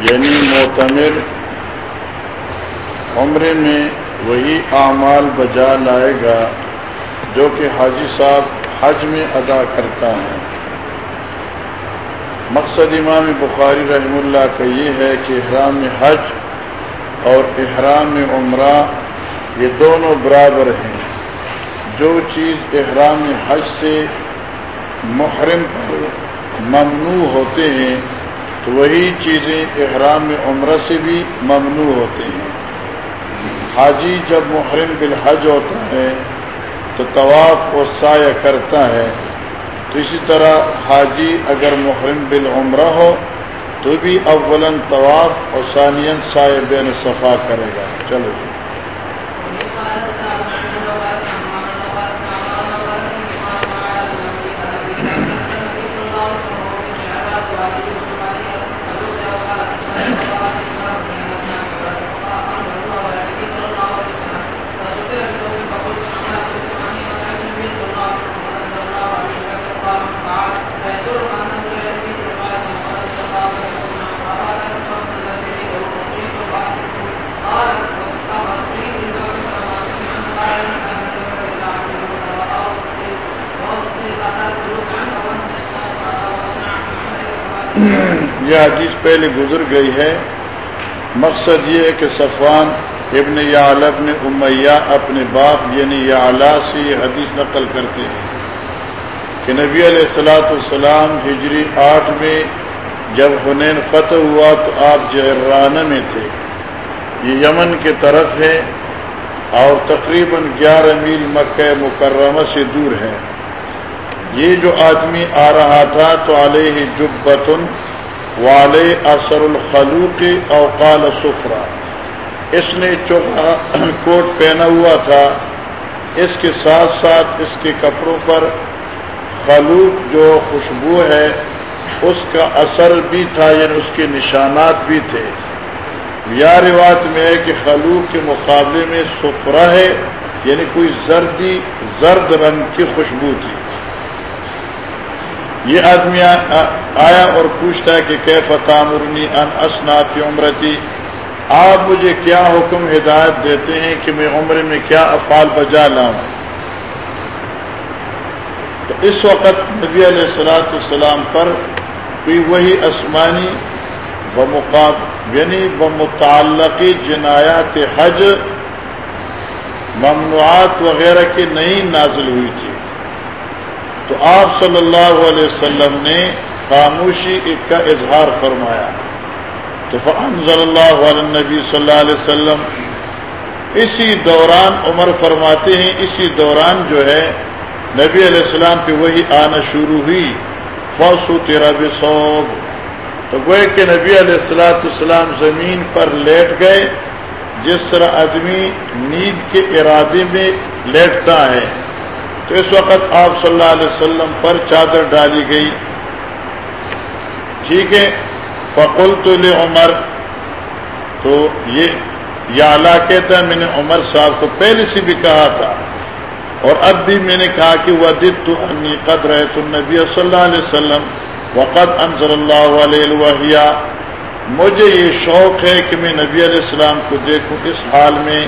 یعنی معتمر عمرے میں وہی اعمال بجا لائے گا جو کہ حاجی صاحب حج میں ادا کرتا ہے۔ مقصد امام بخاری رحم اللہ کا یہ ہے کہ احرام حج اور احرام عمرہ یہ دونوں برابر ہیں۔ جو چیز احرام حج سے محرم پر ممنوع ہوتے ہیں، تو وہی چیزیں احرام عمرہ سے بھی ممنوع ہوتے ہیں۔ حاجی جب محرم بالحج ہوتا ہے، تو طواف و سایہ کرتا ہے۔ تو اسی طرح حاجی اگر محرم بالعمرہ ہو، تو بھی اولن طواف اور ثانین سایہ بین صفا کرے گا۔ چلو۔ یہ حدیث پہلے گزر گئی ہے۔ مقصد یہ ہے کہ صفوان ابن یا ابن امیہ اپنے باپ یعنی یا سے یہ حدیث نقل کرتے ہیں کہ نبی علیہ السلاۃ السلام ہجری آٹھ میں جب حنین فتح ہوا تو آپ جہرانہ میں تھے۔ یہ یمن کے طرف ہے اور تقریباً گیارہ میل مکہ مکرمہ سے دور ہے۔ یہ جو آدمی آ رہا تھا تو علیہ جبتن والے اثر الخلوق اوقال سفرا۔ اس نے چوکا کوٹ پہنا ہوا تھا۔ اس کے ساتھ ساتھ اس کے کپڑوں پر خلوق جو خوشبو ہے، اس کا اثر بھی تھا یعنی اس کے نشانات بھی تھے۔ یا روایت میں ہے کہ خلوق کے مقابلے میں سفرا ہے یعنی کوئی زردی، زرد رنگ کی خوشبو تھی۔ یہ آدمی آیا اور پوچھتا ہے کہ کیف تعمرنی ان اسناف عمرتی؟ آپ مجھے کیا حکم ہدایت دیتے ہیں کہ میں عمر میں کیا افعال بجا لاؤں؟ تو اس وقت نبی علیہ السلاۃ السلام پر بھی وہی آسمانی بمقاب یعنی بمتعلقی جنایات حج ممنوعات وغیرہ کی نئی نازل ہوئی تھی۔ تو آپ صلی اللہ علیہ وسلم نے خاموشی کا اظہار فرمایا۔ تو فنضل اللہ علیہ نبی صلی اللہ علیہ وسلم اسی دوران عمر فرماتے ہیں، اسی دوران جو ہے، نبی علیہ السلام پہ وہی آنا شروع ہوئی۔ فوسو تیرا بسوب تو گوئے کہ نبی علیہ السلاۃ السلام زمین پر لیٹ گئے، جس طرح آدمی نیند کے ارادے میں لیٹتا ہے۔ تو اس وقت آپ صلی اللہ علیہ وسلم پر چادر ڈالی گئی۔ ٹھیک ہے؟ فقل تو عمر تو یہ، یا اللہ کہتا ہے، میں نے عمر صاحب کو پہلے سے بھی کہا تھا۔ اور اب بھی میں نے کہا کہ وہ دت تو انی قد رہے تو نبی صلی اللہ علیہ وسلم وقت انضر اللہ علیہ مجھے یہ شوق ہے کہ میں نبی علیہ السلام کو دیکھوں اس حال میں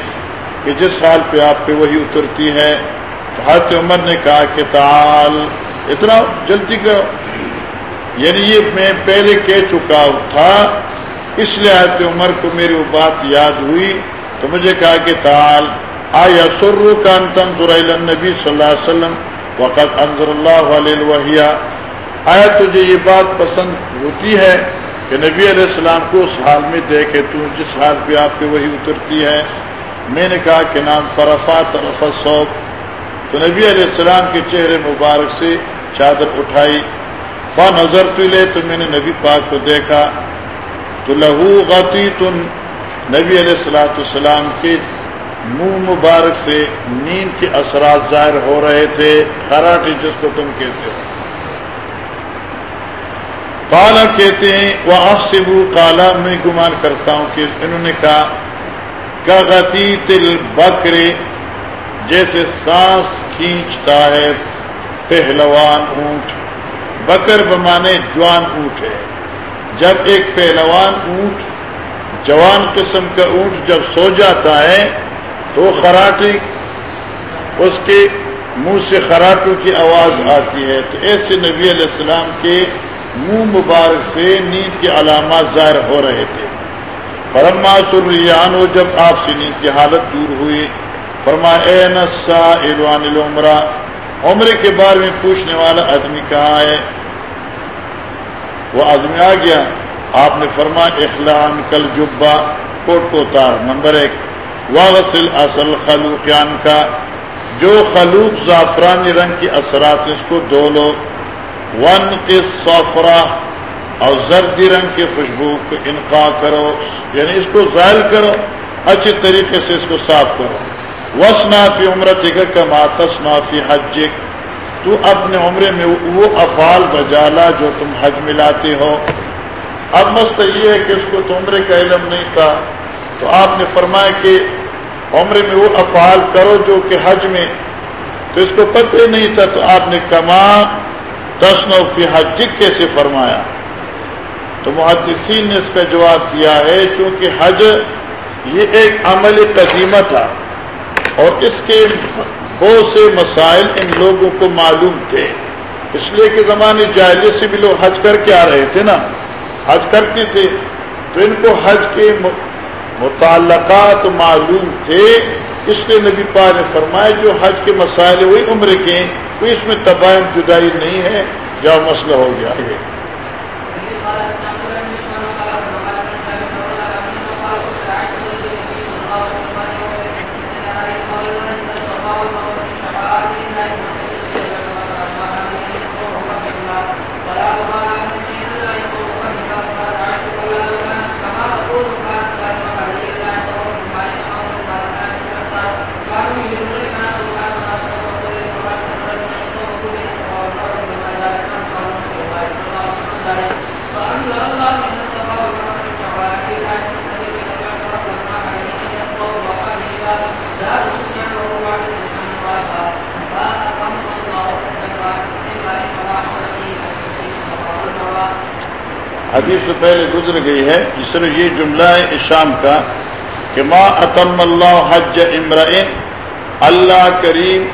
کہ جس حال پہ آپ پہ وہی اترتی ہے۔ حضرت عمر نے کہا کہ تعال، اتنا جلدی کرو۔ یعنی یہ میں پہلے کہہ چکا تھا، اس لیے حضرت عمر کو میری وہ بات یاد ہوئی۔ تو مجھے کہا کہ تعال، آیا سرو کا انتم نبی صلی اللہ علیہ وسلم؟ وقت انضر اللہ علیہ آیا تجھے یہ بات پسند ہوتی ہے کہ نبی علیہ السلام کو اس حال میں دیکھے تو جس حال پہ آپ کی وہی اترتی ہے؟ میں نے کہا کہ نام فرفا طرف سوپ تو نبی علیہ السلام کے چہرے مبارک سے چادر اٹھائی، با نظر تلے تو میں نے نبی پاک کو دیکھا، تو لہو غتی تم نبی علیہ السلاۃ السلام کے منہ مبارک سے نیند کے اثرات ظاہر ہو رہے تھے، خراٹی جس کو تم کہتے ہو۔ کالا کہتے ہیں وہ آفسبو کالا میں گمان کرتا ہوں کہ انہوں نے کہا غتی تل بکرے جیسے سانس کھینچتا ہے، پہلوان اونٹ، بکر بمانے جوان اونٹ ہے۔ جب ایک پہلوان اونٹ جوان قسم کا اونٹ جب سو جاتا ہے، تو خراٹی، اس کے منہ سے خراٹوں کی آواز آتی ہے۔ تو ایسے نبی علیہ السلام کے منہ مبارک سے نیند کی علامات ظاہر ہو رہے تھے۔ فرما سریان ہو جب آپ سے نیند کی حالت دور ہوئی فرما، اے نسا عمرہ عمرے کے بارے میں پوچھنے والا آدمی کہاں ہے؟ وہ آدمی آ گیا۔ آپ نے فرما، اخلان کل جبا کوٹ کو اتار۔ نمبر ایک، واغسل اصل خلوقیان کا۔ جو خلوق زعفرانی رنگ کی اثرات اس کو دو لو۔ ون کے سوفرا اور زردی رنگ کی خوشبو کو انقا کرو۔ یعنی اس کو ظاہر کرو، اچھے طریقے سے اس کو صاف کرو۔ وس نافی عمرت کا ماتس نافی حج تو اپنے عمرے میں وہ افعال بجالا جو تم حج میں لاتے ہو۔ اب مست یہ ہے کہ اس کو تو عمرے کا علم نہیں تھا۔ تو آپ نے فرمایا کہ عمرے میں وہ افعال کرو جو کہ حج میں۔ تو اس کو پتہ نہیں تھا تو آپ نے کما تسن فی حج کیسے فرمایا۔ تو محدثین نے اس کا جواب دیا ہے چونکہ حج یہ ایک عمل قدیمہ تھا۔ اور اس کے بہت سے مسائل ان لوگوں کو معلوم تھے۔ اس لیے کہ زمانے جاہلی سے بھی لوگ حج کر کے آ رہے تھے نا۔ حج کرتے تھے۔ تو ان کو حج کے متعلقات معلوم تھے۔ اس لیے نبی پا نے فرمایا، جو حج کے مسائل وہی عمر کے کوئی اس میں تباہ جدائی نہیں ہے۔ جب مسئلہ ہو گیا۔ ہے حدیث سے پہلے گزر گئی ہے جس طرح یہ جملہ ہے اشام کا کہ ما اتم اللہ حج امرائن اللہ کریم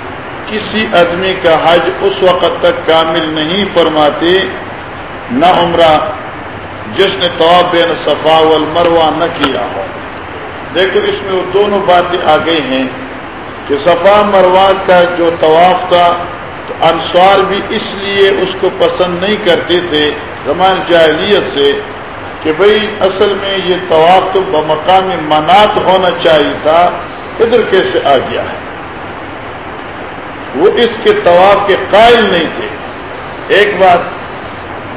کسی آدمی کا حج اس وقت تک کامل نہیں فرماتے، نہ عمرہ، جس نے طواف بین صفا والمروہ نہ کیا ہو۔ دیکھو اس میں وہ دونوں باتیں آ گئی ہیں کہ صفا مروا کا جو طواف تھا، تو انسوار بھی اس لیے اس کو پسند نہیں کرتے تھے زمان جاہلیت سے کہ بھئی اصل میں یہ طواف تو بمقام منات ہونا چاہیے تھا ادھر کیسے آ گیا؟ ہے وہ اس کے طواف کے قائل نہیں تھے۔ ایک بات،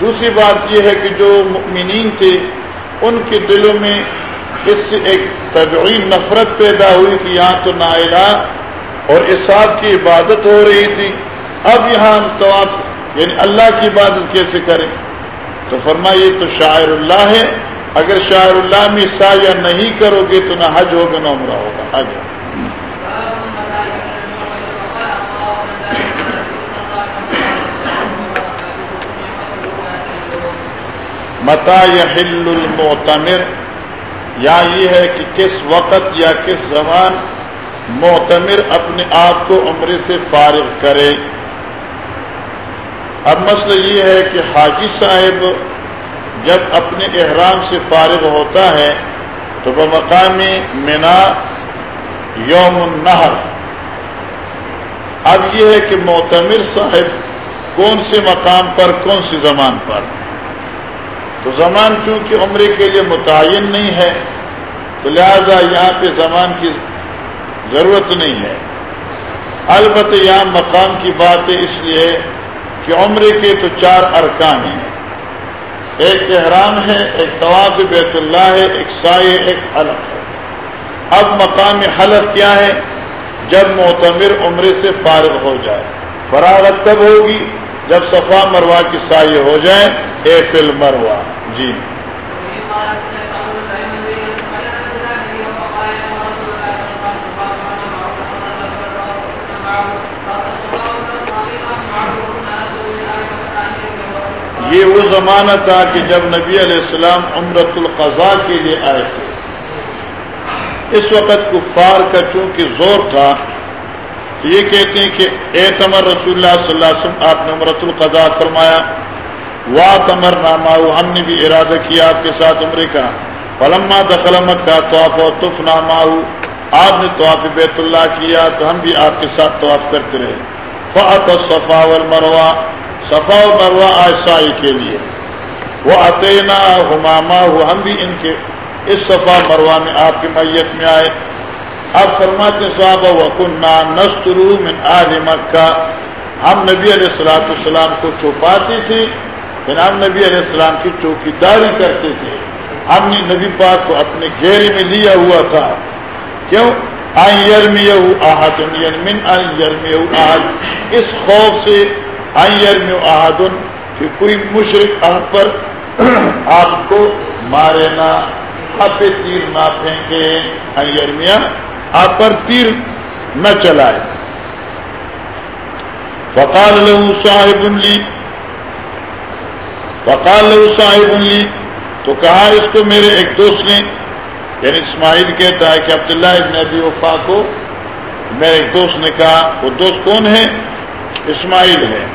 دوسری بات یہ ہے کہ جو مؤمنین تھے، ان کے دلوں میں اس سے ایک طبعی نفرت پیدا ہوئی کہ یہاں تو نائلہ اور اساب کی عبادت ہو رہی تھی۔ اب یہاں ہم طواف یعنی اللہ کی عبادت کیسے کریں؟ تو فرمائیے تو شاعر اللہ ہے، اگر شاعر اللہ میں سایہ نہیں کرو گے تو نہ حج ہوگا نہ عمرہ ہوگا۔ حج۔ متا یا ہل المعتمر، یا یہ ہے کہ کس وقت یا کس زمان معتمر اپنے آپ کو عمرے سے فارغ کرے۔ اب مسئلہ یہ ہے کہ حاجی صاحب جب اپنے احرام سے فارغ ہوتا ہے تو بمقام مینا یوم النہر۔ اب یہ ہے کہ معتمر صاحب کون سے مقام پر، کون سی زمان پر؟ تو زمان چونکہ عمرے کے لیے متعین نہیں ہے، تو لہذا یہاں پہ زمان کی ضرورت نہیں ہے۔ البتہ یہاں مقام کی بات ہے اس لیے کہ عمرے کے تو چار ارکان ہیں۔ ایک احرام ہے، ایک طواف بیت اللہ ہے، ایک سائے، ایک حلق ہے۔ اب مقام حلق کیا ہے؟ جب معتمر عمرے سے فارغ ہو جائے۔ فراغت تب ہوگی جب صفا مروا کی سائے ہو جائے، اے فل مروا جی۔ یہ وہ زمانہ تھا کہ جب نبی علیہ السلام عمرت القضاء کے لیے آئے تھے۔ اس وقت کفار کا چونکہ زور تھا یہ کہتے ہیں کہ اے تمر رسول اللہ صلی اللہ علیہ وسلم، آپ نے عمرت القضاء فرمایا، وا تمر نامہ، ہم نے بھی ارادہ کیا آپ کے ساتھ عمرے کا۔ فلما دخلمت کا طواف و تف نامہ، آپ نے طواف بیت اللہ کیا تو ہم بھی آپ کے ساتھ طواف کرتے رہے۔ فعت صفا المروا صفا و مروا آسائی کے لیے۔ وہ عطینہ ہماما ہو ہم بھی ان کے اس صفا مروا میں آپ کی میت میں آئے۔ اب فرماتے صحابہ وکنہ نسترو من آل مکہ۔ ہم نبی علیہ السلاۃ السلام کو چھپاتے تھے پھر ہم نبی علیہ السلام کی چوکی داری کرتے تھے۔ ہم نے نبی پاک کو اپنے گھیرے میں لیا ہوا تھا۔ کیوں؟ آہد یعنی من آہد اس خوف سے آہدن کہ کوئی مشرق آپ پر آپ کو مارے نہ، آپ پہ تیر نہ پھینکے۔ آپ پر تیر نہ چلائے۔ فقال له صاحب لی فقال له صاحب لی تو کہا اس کو میرے ایک دوست نے یعنی اسماعیل کہتا ہے کہ عبداللہ ابن ابی وفا کو، میرے ایک دوست نے کہا، وہ دوست کون ہے؟ اسماعیل ہے۔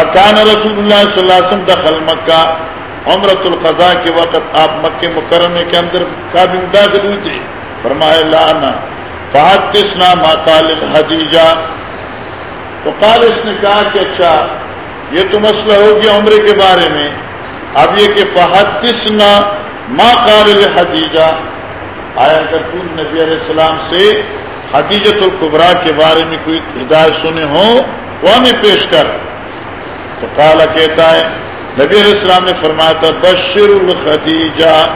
اکان رسول اللہ صلی اللہ علیہ وسلم دخل مکہ عمرت القضاء کے وقت آپ مکہ مکرمے کے اندر کابی داخل ہوئی تھی فرمائے لانا فہد کسنا ما قال حدیجہ تو قال اس نے کہا کہ اچھا یہ تو مسئلہ ہو گیا عمرے کے بارے میں۔ اب یہ کہ فہد کسنا ماں قابل حدیجہ آیا کر تم نبی علیہ السلام سے حدیجت القبرا کے بارے میں کوئی ہدایت سنے ہوں، وہ ہمیں پیش کر۔ تو کالا کہتا ہے، نبی علیہ السلام نے فرمایا تھا، بشر الخدیجہ۔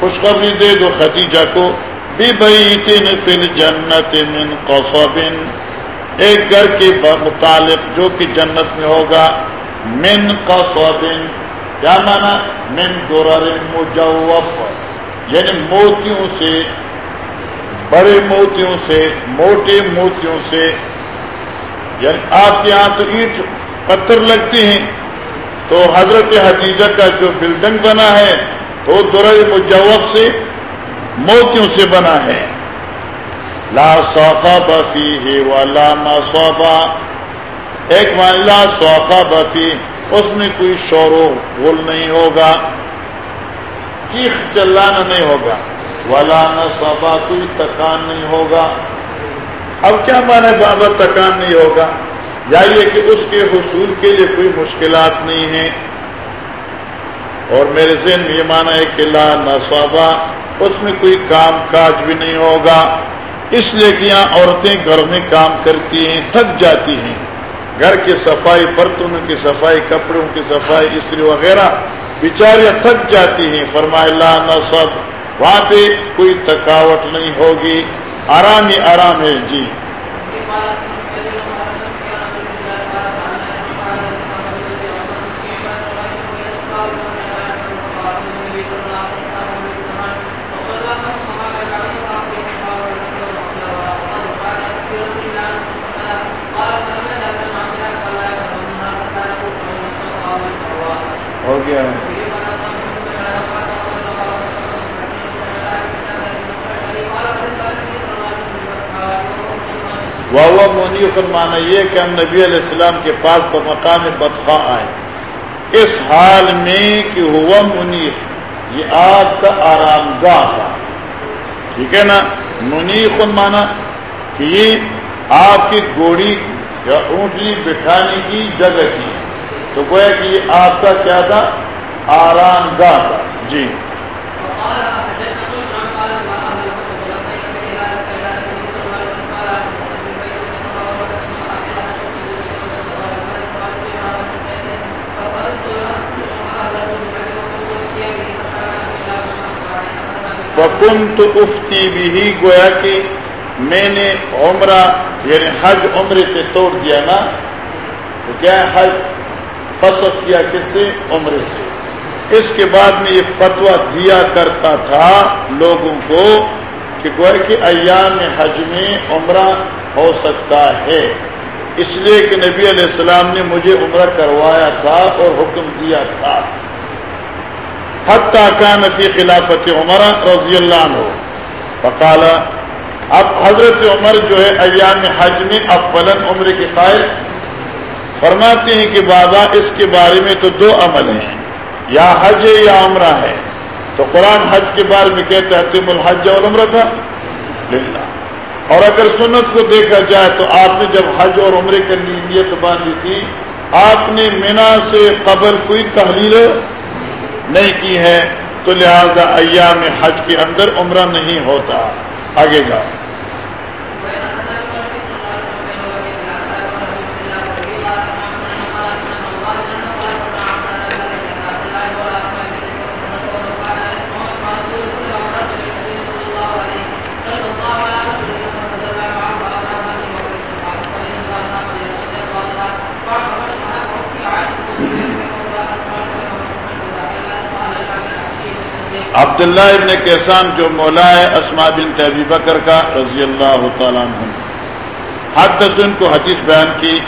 خوشخبری دے دو خدیجہ کو۔ بھی بھائی فل جنت من قصبن۔ ایک گھر کے متعلق جو کہ جنت میں ہوگا، من قصبن۔ کیا مانا؟ من درر مجوف۔ یعنی موتیوں سے، بڑے موتیوں سے، موٹے موتیوں سے۔ یعنی آپ کے یہاں تو اینٹ پتھر لگتے ہیں۔ تو حضرت حدیجہ کا جو بلڈنگ بنا ہے تو درر مجوف سے موتیوں سے بنا ہے۔ لا سوفا بفی ہے والا ما ایک مان لا سوفا بفی اس میں کوئی شور و غل نہیں ہوگا۔ چیخ چلانا نہیں ہوگا۔ والا صبا کوئی تکان نہیں ہوگا۔ اب کیا مانا بابا تکان نہیں ہوگا؟ یا یہ کہ اس کے حصول کے لیے کوئی مشکلات نہیں ہیں۔ اور میرے ذہن میں یہ مانا ہے کہ لا نصابہ اس میں کوئی کام کاج بھی نہیں ہوگا۔ اس لیے کہ یہاں عورتیں گھر میں کام کرتی ہیں، تھک جاتی ہیں۔ گھر کی صفائی، برتنوں کی صفائی، کپڑوں کی صفائی، استری وغیرہ بیچاریاں تھک جاتی ہیں۔ فرمائے اللہ نہ وہاں پہ کوئی تھکاوٹ نہیں ہوگی۔ آرام ہی آرام ہے۔ جی گیا ہے واہ مونی فرمانا یہ کہ ہم نبی علیہ السلام کے پاس پر مقام آئے۔ اس حال میں کہ ہوا منی یہ آپ کا آرام گاہ تھا ٹھیک ہے نا؟ منی مانا کہ یہ آپ کی گوڑی یا اونٹی بٹھانے کی جگہ تھی۔ تو گویا کہ یہ آپ کا کیا تھا؟ آرام گاہ تھا۔ جی۔ بکن تو افتی بھی گویا کہ میں نے عمرہ یعنی حج عمرے پہ توڑ دیا نا، تو کیا حج؟ فصل کیا کس سے؟ عمرے سے۔ اس کے بعد میں یہ فتوا دیا کرتا تھا لوگوں کو کہ گوئے کہ ایام حج میں عمرہ ہو سکتا ہے۔ اس لیے کہ نبی علیہ السلام نے مجھے عمرہ کروایا تھا اور حکم دیا تھا۔ حتیٰ کا نفی خلافت عمر رضی اللہ عنہ۔ فقال، اب حضرت عمر جو ہے ایام حج میں افلن عمر کے قائل، فرماتے ہیں کہ بابا، اس کے بارے میں تو دو عمل ہیں، یا حج ہے یا عمرہ ہے۔ تو قرآن حج کے بارے میں کہتے ہیں تم الحج اور عمرہ تھا؟ للہ۔ اور اگر سنت کو دیکھا جائے تو آپ نے جب حج اور عمرے کرنے نیت باندھی تھی، آپ نے مینا سے قبل کوئی تحریر نہیں کی ہے تو لہذا ایام حج کے اندر عمرہ نہیں ہوتا. آگے جاؤ. عبداللہ ابن کیسان جو مولا ہے اسما بن تحبی بکر کا، رضی اللہ تعالیٰ عنہ۔ حد دسن کو حدیث بیان کی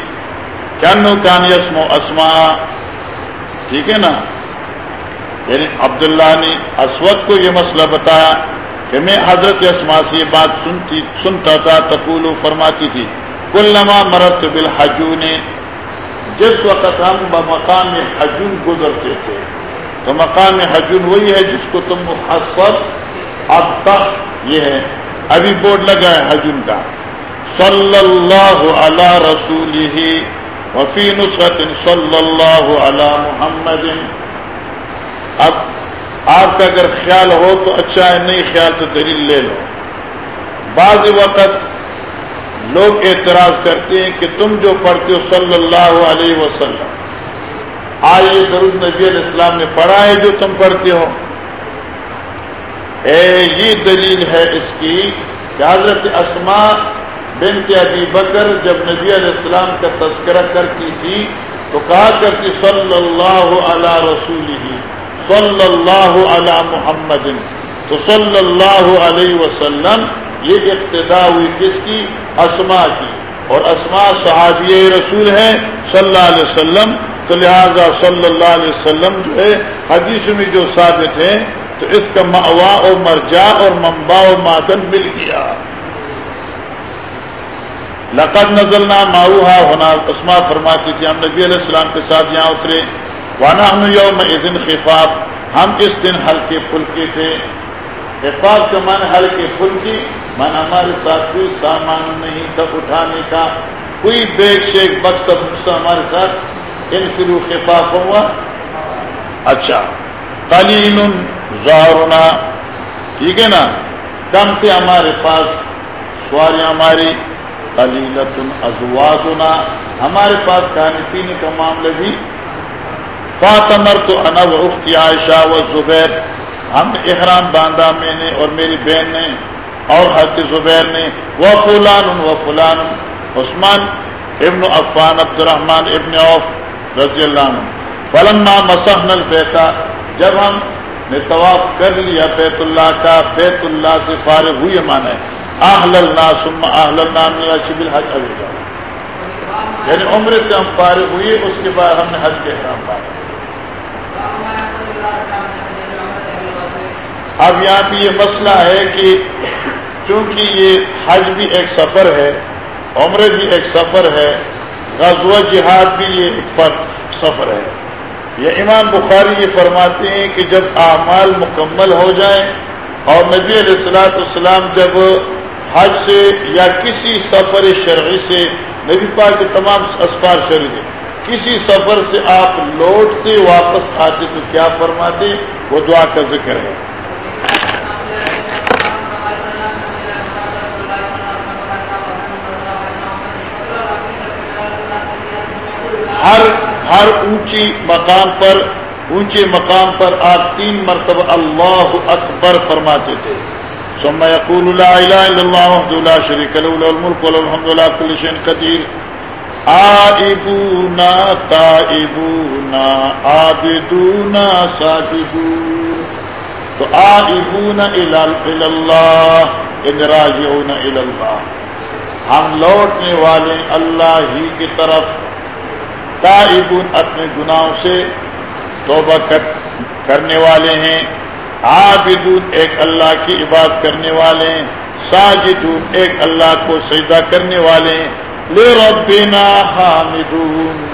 کیا نو کان اسم و اسما ٹھیک ہے نا؟ یعنی عبداللہ نے اسود کو یہ مسئلہ بتایا کہ میں حضرت اسما سے یہ بات سنتی، سنتا تھا تقول فرماتی تھی۔ کل نما مرت بالحجون، جس وقت ہم بمقام حجون گزرتے تھے۔ تو مقام حجن وہی ہے جس کو تم محسب اب تک یہ ہے۔ ابھی بورڈ لگا ہے حجن کا۔ صلی اللہ علی رسول ہی وفی نسرت صلی اللہ علی محمد۔ اب آپ کا اگر خیال ہو تو اچھا ہے، نہیں خیال تو دلیل لے لو۔ بعض وقت لوگ اعتراض کرتے ہیں کہ تم جو پڑھتے ہو صلی اللہ علیہ وسلم آئیے درود نبی علیہ السلام نے پڑھا ہے جو تم پڑھتے ہو۔ اے، یہ دلیل ہے اس کی کہ حضرت اسما بنت ابی بکر جب نبی علیہ السلام کا تذکرہ کرتی تھی تو کہا کرتی، صلی اللہ علی رسول ہی صلی اللہ علی محمد۔ تو صلی اللہ علیہ وسلم، یہ ابتدا ہوئی کس کی؟ اسما کی۔ اور اسما صحابی رسول ہے صلی اللہ علیہ وسلم، تو لہٰذا صلی اللہ علیہ وسلم جو ہے، حدیث میں جو ثابت ہے، تو اس کا موا اور مرجا اور ممبا اور مادن مل گیا۔ لقد نزلنا ماؤہا، ہونا اسما فرماتی تھی ہم نبی علیہ السلام کے ساتھ یہاں اترے۔ وانا ہم یوم دن خفاف، ہم اس دن ہلکے پھلکے تھے۔ خفاف کا من ہلکے پھلکی من ہمارے ساتھ کوئی سامان نہیں تھا، اٹھانے کا کوئی بیگ شیک بخش ہمارے ساتھ ان فلو خفاف ہوا۔ اچھا قلیل زارنا۔ ٹھیک ہے نا؟ کم تھے ہمارے پاس سواریاں ہماری۔ قلیلت ازوازنا ہمارے پاس کھانے پینے کا معاملہ بھی۔ فاطمر تو انب اختی عائشہ و زبیر۔ ہم احرام باندھا میں نے اور میری بہن نے اور حضرت زبیر نے وہ فلان و فلان عثمان ابن عفان عبد الرحمان ابن عوف رضی اللہ عنہ۔ فلما مسحن البیتا جب ہم نے طواف کر لیا، بیت اللہ کا، بیت اللہ سے فارغ ہوئے، مانا ہے آہل اللہ ثم آہل اللہ میرا شبل حج ابھی جاؤ یعنی عمر سے ہم فارغ ہوئے، اس کے بعد ہم نے حج کے احرام پایا۔ اب یہاں بھی یہ مسئلہ ہے کہ چونکہ یہ حج بھی ایک سفر ہے عمر بھی ایک سفر ہے، غزوہ جہاد بھی یہ فرق سفر ہے۔ یہ امام بخاری یہ فرماتے ہیں کہ جب اعمال مکمل ہو جائیں اور نبی علیہ السلاۃ السلام جب حج سے یا کسی سفر شرعی سے، نبی پاک کے تمام اسفار شرعی کسی سفر سے آپ لوٹتے واپس آتے تو کیا فرماتے وہ دعا کا ذکر ہے۔ ہر ہر اونچی مقام پر، اونچے مقام پر آپ تین مرتبہ اللہ اکبر فرماتے تھے۔ ثم يقول لا اله الا الله وحده لا شريك له له الملك وله الحمد لله كل شيء قدير آئبون تائبون، عابدون، ساجدون۔ تو آئبون الى الله ان یعنی راجعون الى الله ہم لوٹنے والے اللہ ہی کی طرف تائبون اپنے گناہوں سے توبہ کرنے والے ہیں۔ عابدون ایک اللہ کی عبادت کرنے والے ہیں۔ ساجدون ایک اللہ کو سجدہ کرنے والے ہیں۔ لے ربنا حامدون۔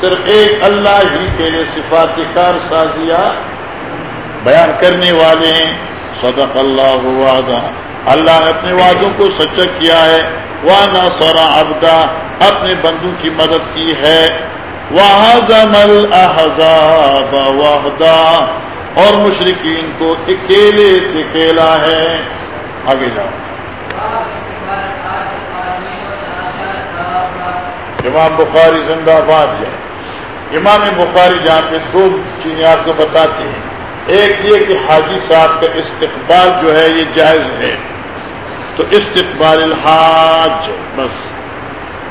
صرف ایک اللہ ہی کے لیے صفات کار سازیا بیان کرنے والے ہیں۔ صدق اللہ وعدہ۔ اللہ نے اپنے وعدوں کو سچا کیا ہے۔ وانا سورا ابدا اپنے بندوں کی مدد کی ہے۔ اور مشرقین کو اکیلے اکیلا ہے۔ آگے جاؤ۔ امام بخاری زندہ باد ہے۔ امام بخاری جہاں پہ دو چیزیں آپ کو بتاتے ہیں۔ ایک یہ کہ حاجی صاحب کا استقبال جو ہے یہ جائز ہے۔ تو استقبال الحاج، بس۔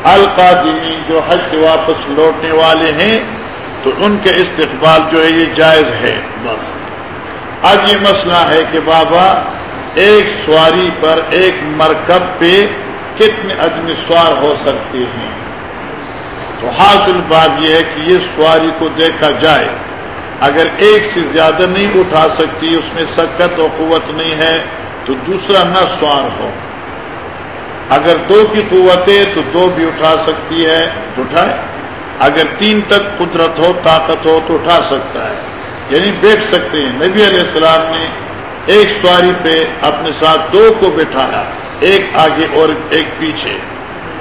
القادمین جو حج سے واپس لوٹنے والے ہیں تو ان کے استقبال جو ہے یہ جائز ہے۔ بس۔ اب یہ مسئلہ ہے کہ بابا ایک سواری پر ایک مرکب پہ کتنے آدمی سوار ہو سکتے ہیں؟ تو حاصل بات یہ ہے کہ یہ سواری کو دیکھا جائے۔ اگر ایک سے زیادہ نہیں اٹھا سکتی اس میں سکت و قوت نہیں ہے تو دوسرا نہ سوار ہو۔ اگر دو کی قوت ہے تو دو بھی اٹھا سکتی ہے تو اٹھائے اگر تین تک قدرت ہو، طاقت ہو تو اٹھا سکتا ہے۔ یعنی بیٹھ سکتے ہیں۔ نبی علیہ السلام نے ایک سواری پہ اپنے ساتھ دو کو بٹھایا، ایک آگے اور ایک پیچھے۔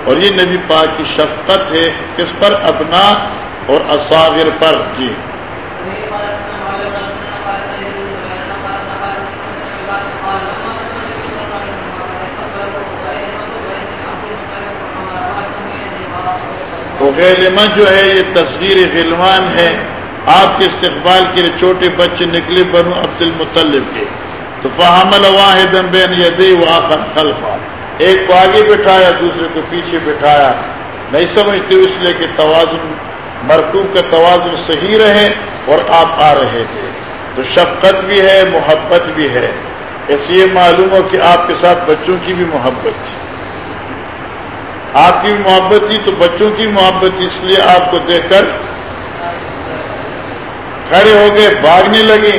اور یہ نبی پاک کی شفقت ہے، کس پر؟ اپنا اور اصاغر پر۔ جی۔ غیلما جو ہے یہ تصویر غلوان ہے، آپ کے استقبال کے لیے چھوٹے بچے نکلے بنو عبد المطلب کے۔ تو فہمل واحد بین یدی واخر خلفا۔ ایک کو آگے بٹھایا، دوسرے کو پیچھے بٹھایا۔ نہیں سمجھتے اس لیے کہ توازن، مرکوب کا توازن صحیح رہے اور آپ آ رہے تھے۔ تو شفقت بھی ہے، محبت بھی ہے۔ اس یہ معلوم ہو کہ آپ کے ساتھ بچوں کی بھی محبت تھی۔ آپ کی محبت تھی تو بچوں کی محبت اس لیے آپ کو دیکھ کر کھڑے ہو گئے بھاگنے لگے۔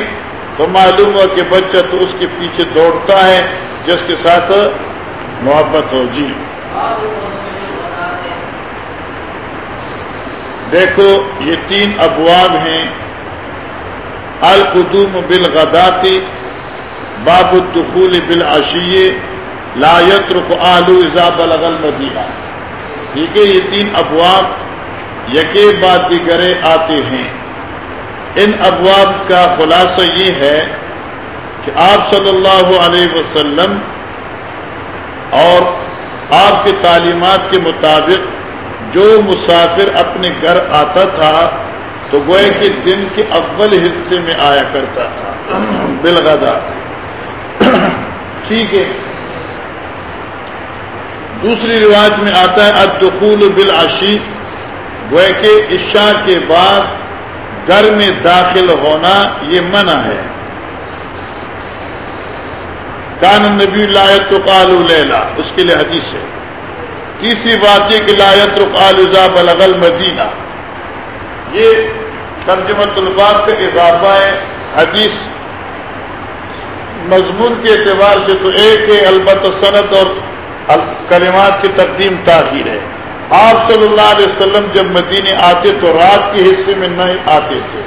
تو معلوم ہو کہ بچہ تو اس کے پیچھے دوڑتا ہے، جس کے ساتھ محبت ہو۔ جی۔ دیکھو، یہ تین ابواب ہیں۔ القدوم بالغداتی باب الدخول بالعشیے لا یترک آلو اذا بلغ المدینہ ٹھیک ہے یہ تین ابواب یکے بعد دیگرے آتے ہیں۔ ان ابواب کا خلاصہ یہ ہے کہ آپ صلی اللہ علیہ وسلم اور آپ کی تعلیمات کے مطابق جو مسافر اپنے گھر آتا تھا تو گوئے کہ دن کے اول حصے میں آیا کرتا تھا۔ بلغدہ ٹھیک ہے۔ دوسری روایت میں آتا ہے، الدخول بالعشی وہ کہ عشاء کے بعد گھر میں داخل ہونا یہ منع ہے۔ کان نبی لایت قالو لیلا، اس کے لیے حدیث ہے۔ تیسری بات یہ کہ لایت قالزا بلغل مدینہ یہ ترجمت الباب کا اضافہ ہے، حدیث مضمون کے اعتبار سے تو ایک ہے، البتہ صنعت اور کلمات کی تقدیم تاخیر ہے۔ آپ صلی اللہ علیہ وسلم جب مدینے آتے تو رات کے حصے میں نہیں آتے تھے۔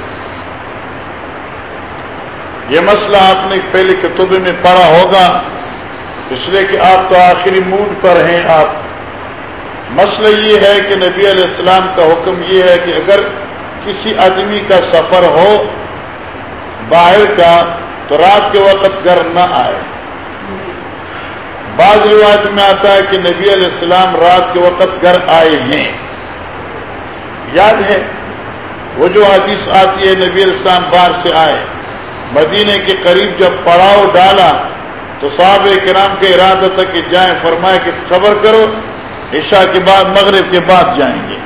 یہ مسئلہ آپ نے پہلے کتبے میں پڑھا ہوگا۔ اس لیے کہ آپ تو آخری موڈ پر ہیں آپ۔ مسئلہ یہ ہے کہ نبی علیہ السلام کا حکم یہ ہے کہ اگر کسی آدمی کا سفر ہو باہر کا تو رات کے وقت گھر نہ آئے۔ بعض روایت میں آتا ہے کہ نبی علیہ السلام رات کے وقت گھر آئے ہیں۔ یاد ہے، وہ جو حدیث آتی ہے، نبی علیہ السلام باہر سے آئے۔ مدینے کے قریب جب پڑاؤ ڈالا، تو صاحب کرام کے ارادہ تھا کہ جائیں فرمائے کہ خبر کرو، عشاء کے بعد، مغرب کے بعد جائیں گے۔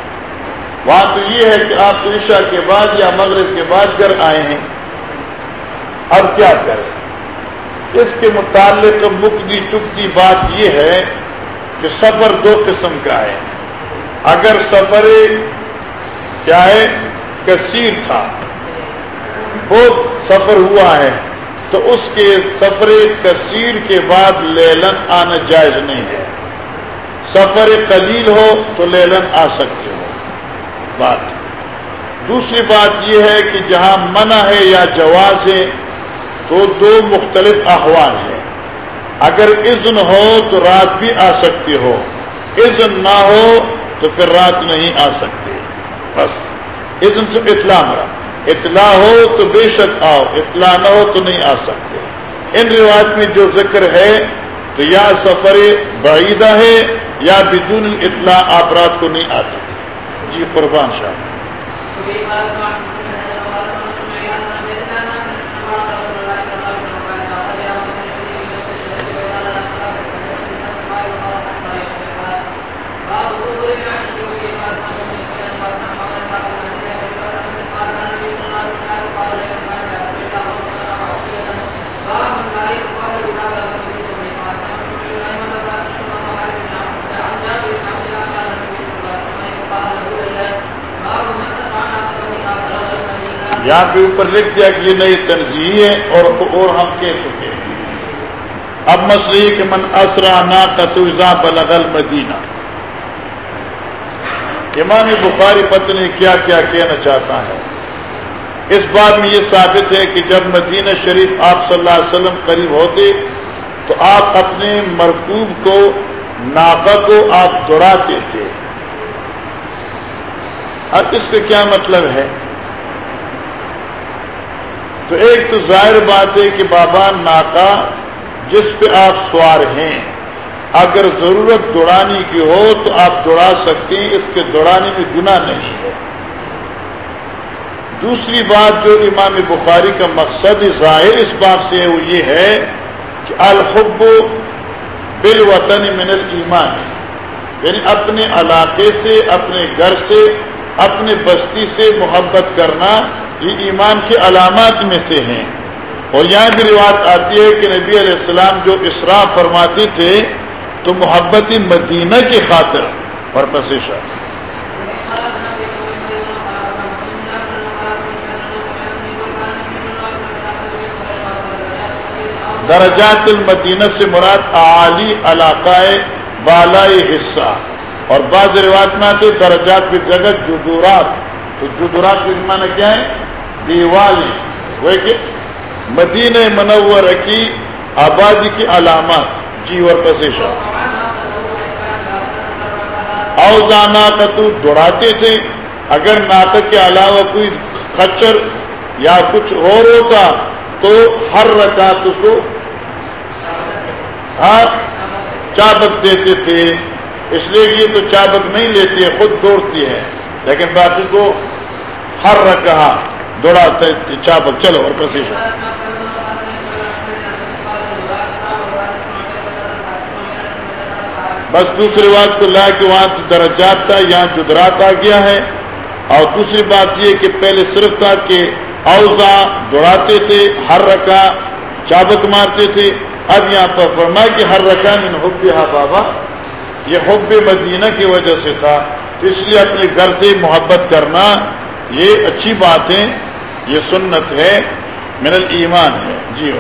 وہاں تو یہ ہے کہ آپ تو عشاء کے بعد یا مغرب کے بعد گھر آئے ہیں۔ اب کیا کریں؟ اس کے متعلق مکتی چکتی بات یہ ہے کہ سفر دو قسم کا ہے۔ اگر سفر کیا ہے؟ کثیر تھا۔ بہت سفر ہوا ہے۔ تو اس کے سفر کثیر کے بعد لیلن آنا جائز نہیں ہے۔ سفر قلیل ہو تو لیلن آ سکتے ہو۔ بات۔ دوسری بات یہ ہے کہ جہاں منع ہے یا جواز ہے تو دو مختلف احوال ہیں۔ اگر اذن ہو تو رات بھی آ سکتی ہو۔ اذن نہ ہو تو پھر رات نہیں آ سکتے بس۔ اذن سے اطلاع مرا اطلاع ہو تو بے شک آؤ۔ اطلاع نہ ہو تو نہیں آ سکتے۔ ان رواج میں جو ذکر ہے تو یا سفر بعیدہ ہے یا بدون اطلاع آپ رات کو نہیں آتے۔ جی قربان شاہ۔ یہاں پہ اوپر لکھ دیا کہ یہ نئی تنظیم ہے اور اور ہم کہہ چکے اب مسئلہ کہ من اسرا نا تتوزا بلغل مدینہ امام بخاری پتنی کیا کیا کہنا چاہتا ہے۔ اس بات میں یہ ثابت ہے کہ جب مدینہ شریف آپ صلی اللہ علیہ وسلم قریب ہوتے تو آپ اپنے مرکوب کو ناقا کو آپ دوڑاتے تھے۔ اب اس کا کیا مطلب ہے؟ تو ایک تو ظاہر بات ہے کہ بابا ناکا جس پہ آپ سوار ہیں، اگر ضرورت دوڑانے کی ہو تو آپ دوڑا سکتے ہیں، اس کے دوڑانے میں گناہ نہیں ہے۔ دوسری بات جو امام بخاری کا مقصد ظاہر اس بات سے ہے، وہ یہ ہے کہ الحب بال وطن من المان یعنی اپنے علاقے سے، اپنے گھر سے اپنے بستی سے محبت کرنا یہ ایمان کی علامات میں سے ہیں۔ اور یہاں بھی روایت آتی ہے کہ نبی علیہ السلام جو اسراف فرماتے تھے تو محبت مدینہ کی خاطر۔ اور پسیشہ درجات المدینہ سے مراد اعلی علاقہ بالائی حصہ۔ اور بعض روایت میں آتے درجات کی جگہ جدورات. تو جدورات کی معنی کیا ہے؟ دیوال وہ کہ مدینہ منور کی آبادی کی علامات. جی اور پسیشا اوزانا کا تو دوڑاتے تھے. اگر ناٹک کے علاوہ کوئی خچر یا کچھ اور ہوتا تو ہر رکعت کو ہاں چابک دیتے تھے. اس لیے یہ تو چابک نہیں لیتی ہے، خود دوڑتی ہے۔ لیکن باقی کو ہر رکھا دوڑا چابک، چلو اور کشش بس دوسری بات کو لا کے وہاں درجات تھا، یہاں جدرات آ گیا ہے۔ اور دوسری بات یہ کہ پہلے صرف تھا کہ اوزا دوڑاتے تھے، ہر رکا چابک مارتے تھے۔ اب یہاں پر فرمائے کہ ہر رکا میں حب بابا۔ یہ حب مدینہ کی وجہ سے تھا تو اس لیے اپنے گھر سے محبت کرنا یہ اچھی بات ہے یہ سنت ہے، من ایمان ہے۔ جی۔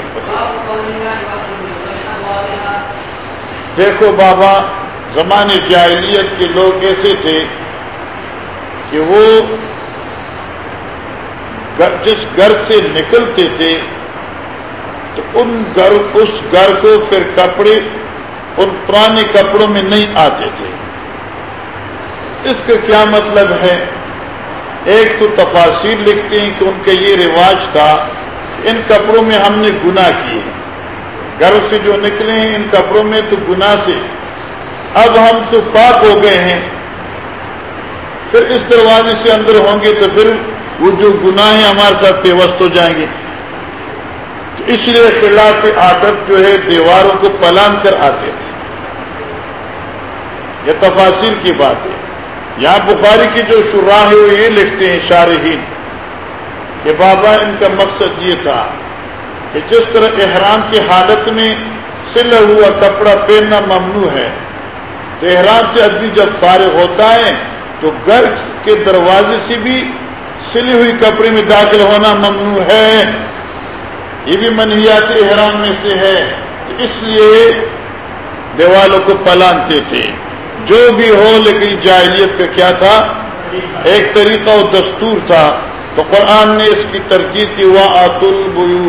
دیکھو بابا، زمانے جاہلیت کے لوگ ایسے تھے کہ وہ جس گھر سے نکلتے تھے، تو ان گھر، اس گھر کو پھر کپڑے ان پرانے کپڑوں میں نہیں آتے تھے۔ اس کا کیا مطلب ہے؟ ایک تو تفاصیر لکھتے ہیں کہ ان کا یہ رواج تھا، ان کپڑوں میں ہم نے گناہ کیے۔ گھر سے جو نکلے ہیں ان کپڑوں میں تو گناہ سے۔ اب ہم تو پاک ہو گئے ہیں۔ پھر اس دروازے سے اندر ہوں گے تو پھر وہ جو گناہ ہیں ہمارے ساتھ پیوست ہو جائیں گے۔ تو اس لیے خلاف عادت جو ہے دیواروں کو پلان کر آتے تھے۔ یہ تفاصر کی بات ہے۔ یہاں بخاری کی جو شراہ ہے وہ یہ لکھتے ہیں شارحین کہ بابا ان کا مقصد یہ تھا کہ جس طرح احرام کی حالت میں سل ہوا کپڑا پہننا ممنوع ہے تو تو احرام سے آدمی جب فارغ ہوتا ہے، تو گھر کے دروازے سے بھی سلی ہوئی کپڑے میں داخل ہونا ممنوع ہے۔ یہ بھی منحیات احرام میں سے ہے۔ اس لیے دیوالوں کو پلانتے تھے۔ جو بھی ہو، لیکن جاہلیت کا کیا تھا؟ ایک طریقہ و دستور تھا۔ تو قرآن نے اس کی ترکیب کی وہ اتل من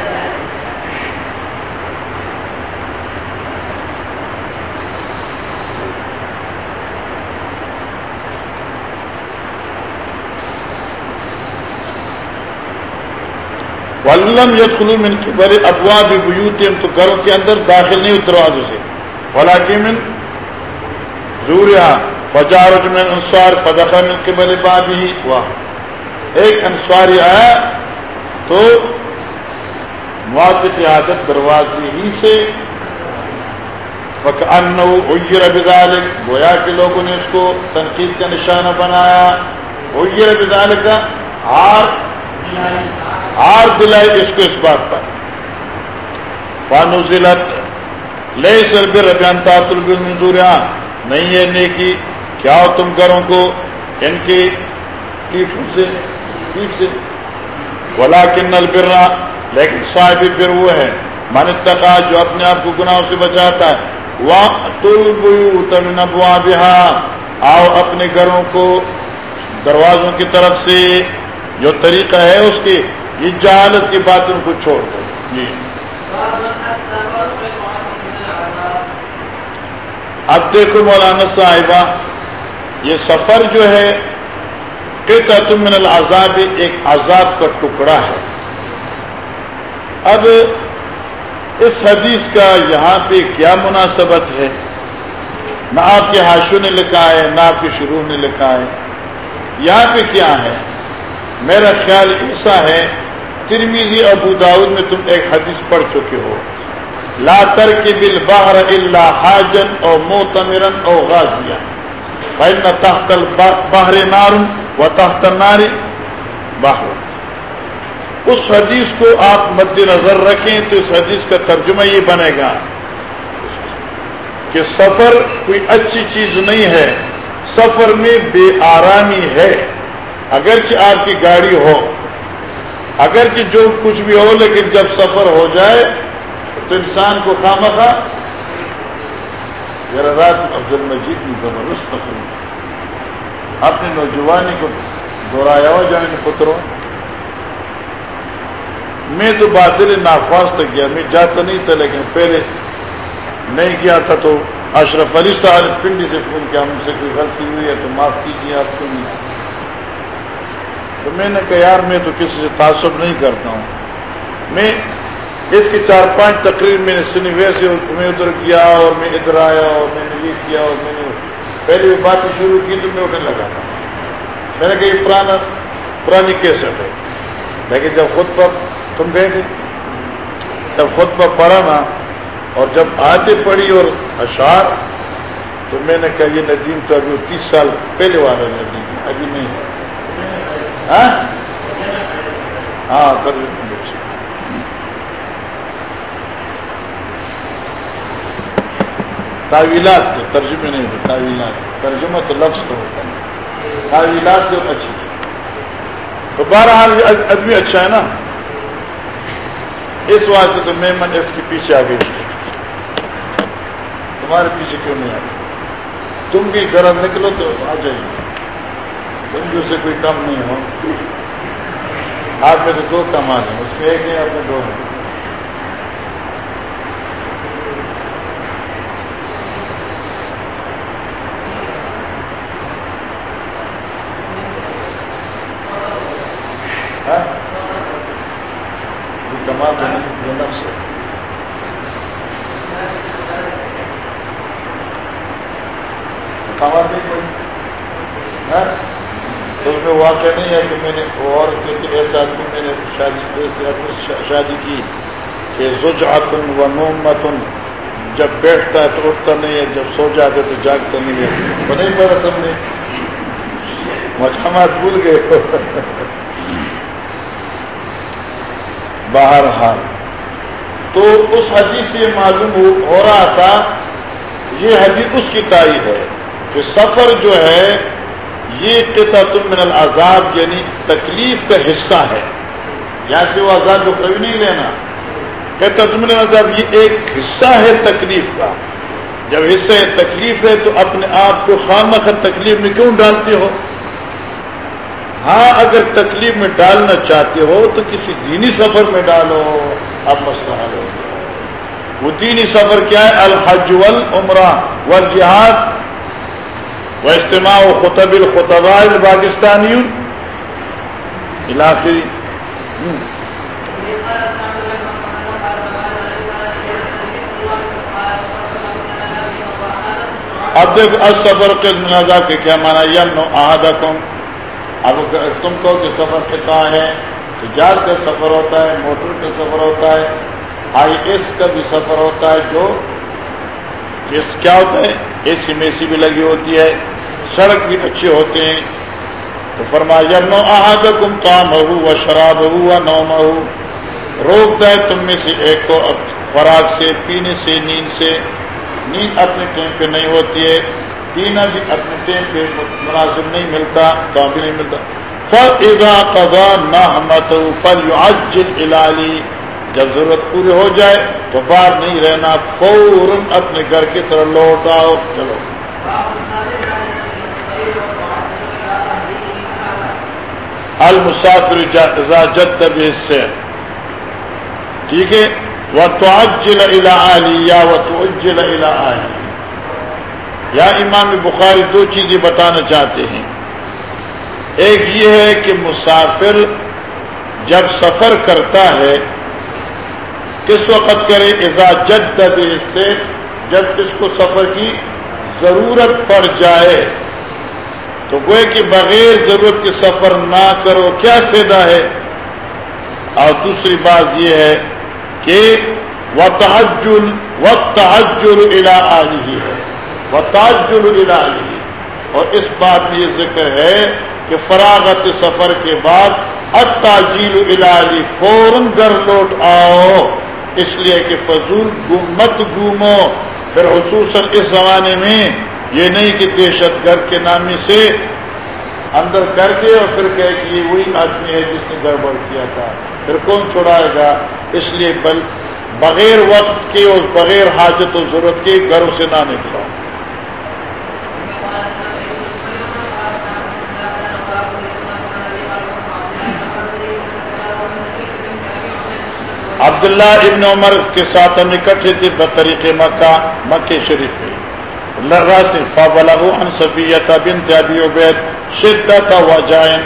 ولم یت من بڑے ابوا بھی تو گھروں کے اندر داخل نہیں دروازوں سے۔ فلا من زوریا فجارج من انسوار فدخل من قبل بابی واہ۔ ایک انسواری آیا، تو موافق عادت دروازے ہی سے فکانو ایر بذالک گویا کہ لوگوں نے اس کو تنقید کا نشانہ بنایا۔ ایر بذالک کا ہار ہار دلائے اس کو اس بات پر۔ فانوزلت لے سر بر ابانتا منظوریا نہیں ہے نیکی، کیا ہو تم گھروں کو ان کی پیٹھوں سے پیٹ سے؟ بولا کن البرا لیکن صاحب بر وہ ہے من اتقا، جو اپنے آپ کو گناہوں سے بچاتا ہے۔ وہ تل بو نبوا بہا آؤ اپنے گھروں کو دروازوں کی طرف سے جو طریقہ ہے اس کی یہ جہالت کی بات ان کو چھوڑ دو۔ جی۔ اب دیکھو مولانا صاحبہ، یہ سفر جو ہے من العذاب ایک عذاب کا ٹکڑا ہے۔ اب اس حدیث کا یہاں پہ کیا مناسبت ہے؟ نہ آپ کے ہاشو نے لکھا ہے، نہ آپ کے شروع نے لکھا ہے۔ یہاں پہ کیا ہے؟ میرا خیال ایسا ہے، ترمیزی ابو داود میں تم ایک حدیث پڑھ چکے ہو۔ لا تر کے بل باہر اللہ حاجن اور موتمرن اور غازیا تحت باہر نار و تحت ناری باہر اس حدیث کو آپ مد نظر رکھیں تو اس حدیث کا ترجمہ یہ بنے گا کہ سفر کوئی اچھی چیز نہیں ہے، سفر میں بے آرامی ہے۔ اگرچہ آپ کی گاڑی ہو اگر کہ جو کچھ بھی ہو، لیکن جب سفر ہو جائے، تو انسان کو خامہ تھا ذرا رات عبد المجید کی زبردست پسند اپنی نوجوانی کو دوہرایا ہو جانے پتروں۔ میں تو بادل نافاس تک گیا، میں جاتا نہیں تھا، لیکن پہلے نہیں گیا تھا تو اشرف علی صاحب پنڈی سے فون کیا، ہم سے کوئی غلطی ہوئی ہے تو معاف کیجیے آپ کو نہیں۔ تو میں نے کہا، یار میں تو کسی سے تعصب نہیں کرتا ہوں۔ میں اس کی چار پانچ تقریر میں نے سنی، ویسے میں ادھر کیا اور میں ادھر آیا اور میں نے یہ کیا اور میں نے پہلے بات شروع کی تو میں اٹھنے لگا۔ تھا میں نے کہا، یہ پرانا، پرانی کیسٹ ہے۔ لیکن جب خود پر تم گئے تھے، جب خود پر پڑھا نا، اور جب آتے پڑھی اور اشعار، تو میں نے کہا، یہ ندیم تو ابھی تیس سال پہلے والا ندیم ابھی نہیں ہے۔ ہاں, ہاں، تعویلات ترجمے نہیں ہوتے تعویلات۔ ترجمہ تو لفظ کا ہوتا ہے۔ تعویلات جو اچھی تو بہرحال آدمی اچھا ہے نا؟ اس واسطے تو میں من اس کے پیچھے آ گئی تمہارے پیچھے کیوں نہیں آ تم بھی گھر نکلو تو آ جائیے۔ ہندو سے کوئی کم نہیں ہو۔ آپ میں تو دو کمال ہیں اس میں ایک ہے، آپ میں دو ہیں تو نہیں یہ نفس ہے خبر نہیں کوئی ہاں؟ تو اس میں واقع نہیں ہے کہ میں نے اور ایسا آدمی میں نے شادی شادی کی کہ زجعتن و نومتن، جب بیٹھتا ہے تو اٹھتا نہیں ہے، جب سو جاتے تو جاگتا نہیں ہے۔ تو نہیں پڑا تم نے؟ مجھامات بھول گئے باہر حال تو اس حدیث سے معلوم ہو رہا تھا، یہ حدیث اس کی تائید ہے کہ سفر جو ہے، یہ قطع من العذاب یعنی تکلیف کا حصہ ہے۔ یہاں سے وہ عذاب جو کبھی نہیں لینا۔ قطع من العذاب یہ ایک حصہ ہے تکلیف کا۔ جب حصہ تکلیف ہے تو اپنے آپ کو خام تکلیف میں کیوں ڈالتے ہو؟ ہاں اگر تکلیف میں ڈالنا چاہتے ہو تو کسی دینی سفر میں ڈالو۔ اب مسئلہ حل ہو وہ دینی سفر کیا ہے؟ الحج والعمرہ والجہاد۔ و اجتماع و خطب الخطباء پاکستانی علاقی اب دیکھ سفر کے کے کیا مانا؟ یم نو احدکم۔ اب تم کو کہ سفر کتنا ہے؟ جال کا سفر ہوتا ہے، موٹر کا سفر ہوتا ہے، آئی ایس کا بھی سفر ہوتا ہے، جو کیا ہوتا ہے؟ اے سی میں سی بھی لگی ہوتی ہے، سڑک بھی اچھے ہوتے ہیں۔ تو فرمایا نو آہد کم کام ہو و شراب ہو نو مہو روکتا ہے تم میں سے ایک کو خوراک سے، پینے سے، نیند سے. نیند اپنے ٹائم پہ نہیں ہوتی ہے. پینا بھی اپنے ٹائم پہ مناسب نہیں ملتا تو بھی نہیں ملتا. فل قضا نہ علالی جب ضرورت پوری ہو جائے تو بعد نہیں رہنا، فوراً اپنے گھر کی طرح لوٹ آؤ چلو. المسافر جد سے ٹھیک ہے؟ وہ تو علی یا وہ تو علی یا امام بخاری دو چیزیں بتانا چاہتے ہیں. ایک یہ ہے کہ مسافر جب سفر کرتا ہے، کس وقت کرے؟ ازا جد سے جب اس کو سفر کی ضرورت پڑ جائے تو گوئے کہ بغیر ضرورت کے سفر نہ کرو، کیا فائدہ ہے؟ اور دوسری بات یہ ہے کہ وہ تحجل و تحجل علاجی ہے۔ وہ تاجل علاجی اور اس بات میں یہ ذکر ہے کہ فراغت سفر کے بعد اتاجیل علاجی فوراً گھر لوٹ آؤ۔ اس لیے کہ فضول مت گھومو۔ پھر خصوصاً اس زمانے میں یہ نہیں کہ دہشت گرد کے نامی سے اندر کر کے اور پھر کہ یہ وہی آدمی ہے جس نے گڑبڑ کیا تھا۔ پھر کون چھوڑائے گا؟ اس لیے بل، بغیر وقت کے اور بغیر حاجت و ضرورت کے گھروں سے نہ نکلا عبداللہ ابن عمر کے ساتھ ہم اکٹھے تھے بطریق مکہ مکہ شریف میں۔ شدت وجائن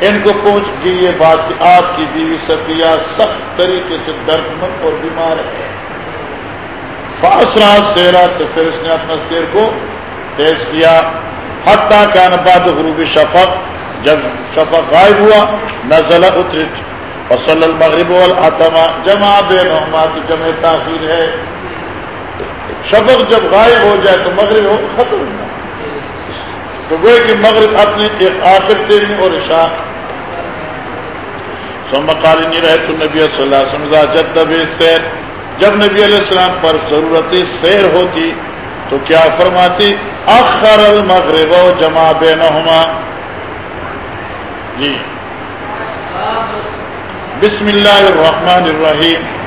ان کو پوچھ گئی یہ بات کہ آپ کی بیوی سفیہ سخت طریقے سے درد مند اور بیمار ہے۔ فاسرا سیرا تو پھر اس نے اپنا سیر کو تیز کیا۔ حتیٰ کا نباد غروب شفق، جب شفق غائب ہوا نزلہ اتر فصل المغرب والعتمہ، جمع بے نحمات جمع تاخیر ہے۔ شفق جب غائب ہو جائے تو مغرب ہو ختم ہو تو وہ کہ مغرب اپنے ایک آخر دن اور عشاء۔ سمکالی نہیں رہے تو نبی صلی اللہ علیہ وسلم جد نبی سیر۔ جب نبی علیہ السلام پر ضرورت سیر ہوتی تو کیا فرماتی؟ اخر المغرب و جمع بینہما۔ جی۔ بسم اللہ الرحمن الرحیم۔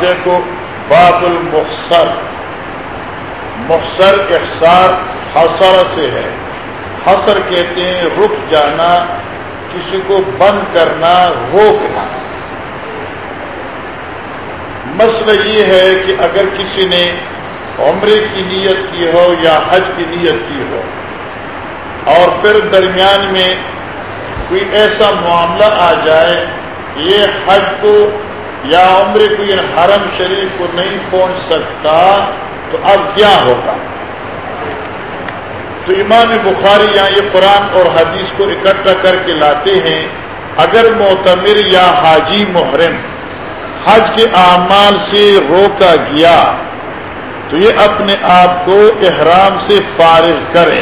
اب دیکھو، باب المخصر مخصر احسار حسر سے ہے۔ حسر کہتے ہیں، رک جانا، کسی کو بند کرنا روکنا مسئلہ یہ ہے کہ اگر کسی نے عمرے کی نیت کی ہو یا حج کی نیت کی ہو، اور پھر درمیان میں کوئی ایسا معاملہ آ جائے یہ حج کو یا عمرے کو یہ حرم شریف کو نہیں پہنچ سکتا، تو اب کیا ہوگا؟ تو امام بخاری یہاں یہ قرآن اور حدیث کو اکٹھا کر کے لاتے ہیں، اگر معتمر یا حاجی محرم حج کے اعمال سے روکا گیا، تو یہ اپنے آپ کو احرام سے فارغ کرے۔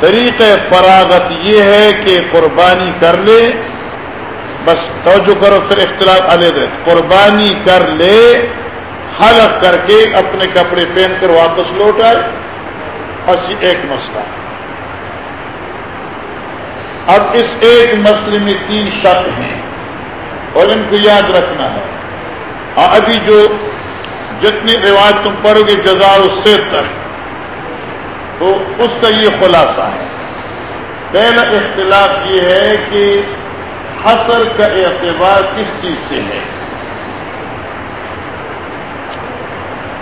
طریقہ فراغت یہ ہے کہ قربانی کر لے بس توجہ کرو، پھر اختلاف علیہ قربانی کر لے، حلق کر کے اپنے کپڑے پہن کر واپس لوٹ آئے۔ بس یہ ایک مسئلہ۔ اب اس ایک مسئلے میں تین شک ہیں۔ اور ان کو یاد رکھنا ہے۔ اور ابھی جو جتنی روایت تم پڑھو گے جزار اس سے تک، تو اس کا یہ خلاصہ ہے۔ پہلا اختلاف یہ ہے کہ حسر کا اعتبار کس چیز سے ہے؟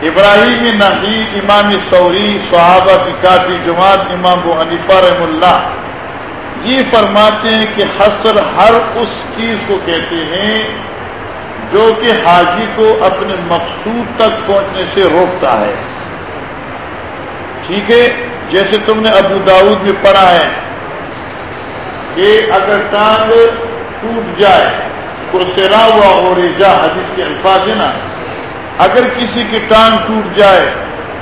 ابراہیم نحی امام سوری صحابہ کی کافی جماعت، امام ابو حنیفہ رحم اللہ یہ فرماتے ہیں کہ حسر ہر اس چیز کو کہتے ہیں جو کہ حاجی کو اپنے مقصود تک پہنچنے سے روکتا ہے۔ ٹھیک ہے؟ جیسے تم نے ابو داود میں پڑھا ہے کہ اگر ٹانگ ٹوٹ جائے تو سرا ہوا اور جا حدیث کے الفاظ ہے نا۔ اگر کسی کی ٹانگ ٹوٹ جائے،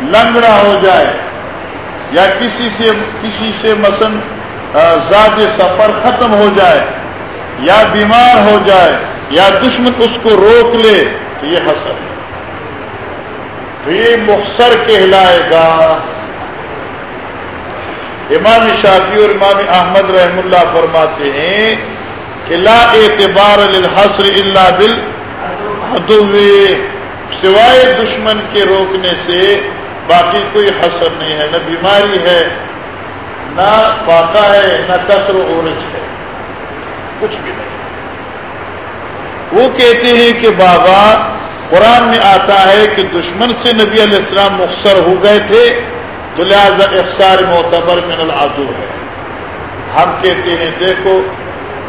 لنگڑا ہو جائے، یا کسی سے کسی سے مثلا زیادہ سفر ختم ہو جائے، یا بیمار ہو جائے، یا دشمن اس کو روک لے، تو یہ حسر ہے۔ تو یہ مخصر کہلائے گا۔ امام شافی اور امام احمد رحم اللہ فرماتے ہیں لا اعتبار للحصر الا بل سوائے دشمن کے روکنے سے باقی کوئی حسر نہیں ہے، نہ بیماری ہے، نہ پاتا ہے، نہ کثر و عورج ہے، کچھ بھی نہیں۔ وہ کہتے ہیں کہ بابا، قرآن میں آتا ہے کہ دشمن سے نبی علیہ السلام مخصر ہو گئے تھے، تو لہٰذا اخسار معتبر من العدو ہے۔ ہم کہتے ہیں، دیکھو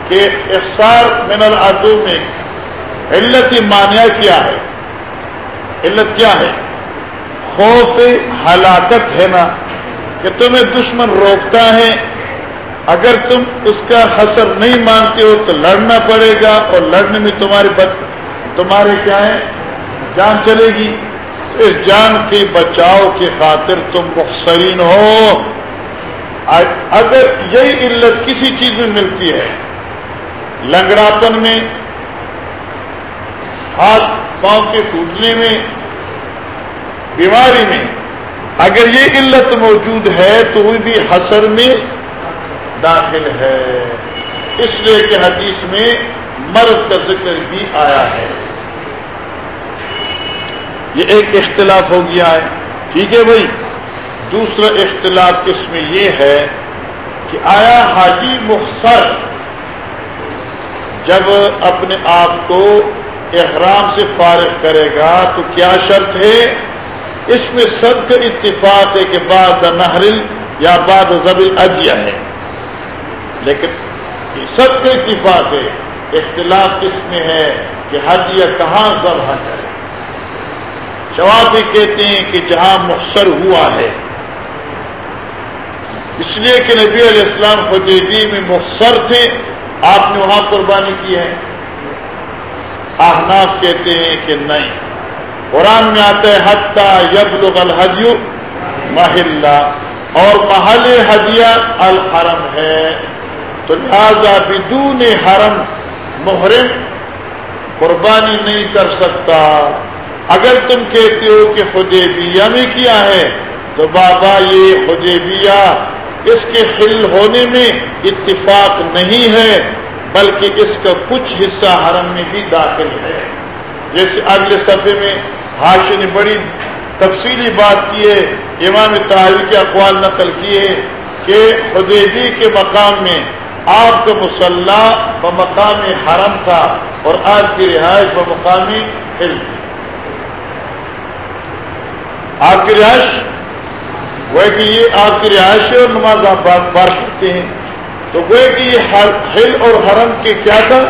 کہ اخسار من العدو میں علت مانیہ کیا ہے؟ علت کیا ہے؟ خوف ہلاکت ہے نا، کہ تمہیں دشمن روکتا ہے۔ اگر تم اس کا حسر نہیں مانتے ہو تو لڑنا پڑے گا اور لڑنے میں تمہارے بد، تمہارے کیا ہے؟ جان چلے گی۔ اس جان کے بچاؤ کی خاطر تم مخصرین ہو۔ اگر یہی علت کسی چیز میں ملتی ہے لنگڑاپن میں، ہاتھ پاؤں کے ٹوٹنے میں، بیماری میں۔ اگر یہ علت موجود ہے تو وہ بھی حسر میں داخل ہے۔ اس لیے کہ حدیث میں مرض کا ذکر بھی آیا ہے۔ یہ ایک اختلاف ہو گیا ہے۔ ٹھیک ہے بھائی۔ دوسرا اختلاف اس میں یہ ہے کہ آیا حاجی مخصر جب اپنے آپ کو احرام سے فارغ کرے گا تو کیا شرط ہے؟ اس میں سب کا اتفاق ہے کہ بعد نہرل یا بعد زبل ادیا ہے۔ لیکن سب کے اتفاق ہے، اختلاف کس میں ہے کہ حدیہ کہاں ذبح کرے؟ جواب بھی کہتے ہیں کہ جہاں مخصر ہوا ہے۔ اس لیے کہ نبی علیہ السلام حدیبی میں مخصر تھے۔ آپ نے وہاں قربانی کی ہے۔ احناف کہتے ہیں کہ نہیں۔ قرآن میں آتا ہے، حتیٰ یبلغ الحدیو محلہ۔ اور محل ہدیہ الحرم ہے۔ تو لہذا بدون حرم محرم قربانی نہیں کر سکتا۔ اگر تم کہتے ہو کہ خدیبیہ میں کیا ہے، تو بابا یہ خدیبیہ اس کے خل ہونے میں اتفاق نہیں ہے، بلکہ اس کا کچھ حصہ حرم میں بھی داخل ہے۔ جیسے اگلے صفحے میں ہاشی نے بڑی تفصیلی بات کی ہے، امام تحری کے اقوال نقل کیے کہ خدیبی کے مقام میں آپ کا مسلح بمقام حرم تھا اور آج کی رہائش بمقام علم۔ آپ کی رہائش وہ کہ یہ آپ کی رہائش ہے اور نماز آپ بار کرتے ہیں۔ تو وہ کہ یہ ہل اور حرم کے کیا تھا؟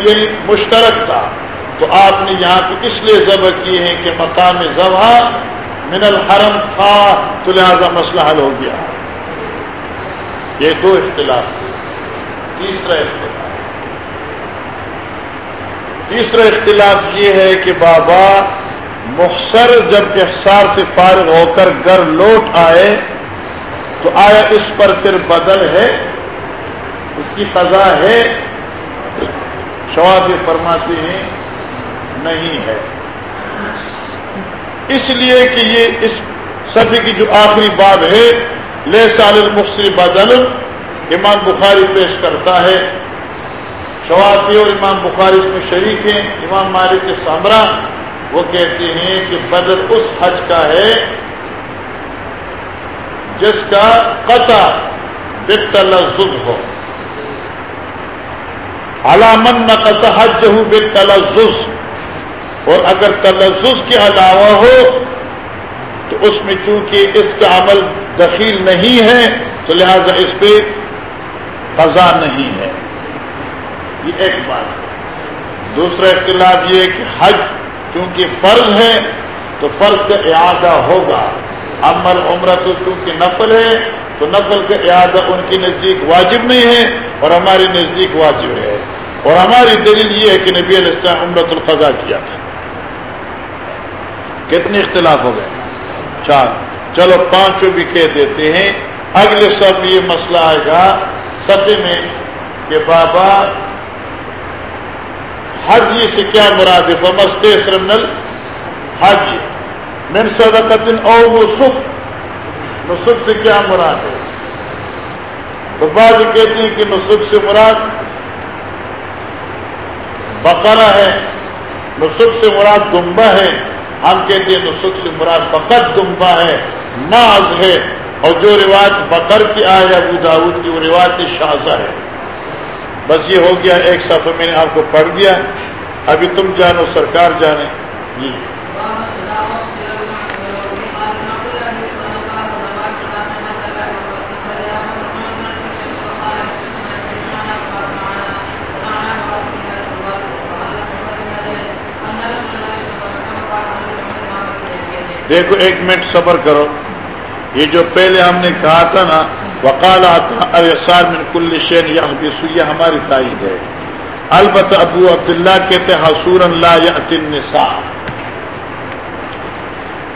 یعنی مشترک تھا۔ تو آپ نے یہاں پہ اس لیے ذبح کیے ہیں کہ مقام ذبح من الحرم تھا تو لہٰذا مسئلہ حل ہو گیا۔ یہ دو اختلاف تیسرا اختلاف۔ تیسرا اختلاف یہ ہے کہ بابا مخصر جب احسار سے فارغ ہو کر گھر لوٹ آئے، تو آیا اس پر پھر بدل ہے، اس کی قضا ہے۔ شواب فرماتے ہیں، نہیں ہے۔ اس لیے کہ یہ اس صفحے کی جو آخری باب ہے لے سال المخصری بدل، امام بخاری پیش کرتا ہے۔ شوافی اور امام بخاری اس میں شریک ہیں، امام مالک کے سامرا وہ کہتے ہیں کہ بدل اس حج کا ہے جس کا قطع بتلزد ہو۔ علامن نہ قطع حج ہوں بتلزز اور اگر تلزز کے علاوہ ہو، تو اس میں چونکہ اس کا عمل دخیل نہیں ہے، تو لہذا اس پہ قضا نہیں ہے۔ یہ ایک بات۔ ہے دوسرا اختلاف یہ کہ حج چونکہ فرض ہے تو فرض کا اعادہ ہوگا۔ عمل عمرہ تو چونکہ نفل ہے، تو نفل کا اعادہ ان کی نزدیک واجب نہیں ہے اور ہماری نزدیک واجب ہے۔ اور ہماری دلیل یہ ہے کہ نبی علیہ السلام عمرت القضا کیا تھا۔ کتنے اختلاف ہو گئے؟ چار۔ چلو پانچوں بھی کہہ دیتے ہیں۔ اگلے سب یہ مسئلہ آئے گا سطح میں کہ بابا حج سے کیا مراد ہے؟ فمستے سرمنل حج۔ من صدقت او نسخ نسخ سے کیا مراد ہے؟ تو بعض کہتے ہیں کہ نسخ سے مراد بقرہ ہے نسخ سے مراد دمبا ہے۔ ہم کہتے ہیں نسخ سے مراد فقط دمبا ہے، ناز ہے۔ اور جو روایت بقر کی آئے ابو داود کی، وہ روایت شاہزہ ہے۔ بس یہ ہو گیا ایک صفحہ میں نے آپ کو پڑھ دیا، ابھی تم جانو سرکار جانے۔ جی۔ دیکھو، ایک منٹ صبر کرو۔ یہ جو پہلے ہم نے کہا تھا نا وقال من کل شین یہ ہماری تائید ہے۔ البتہ ابو عبداللہ کہتے حصور لا اللہ النساء۔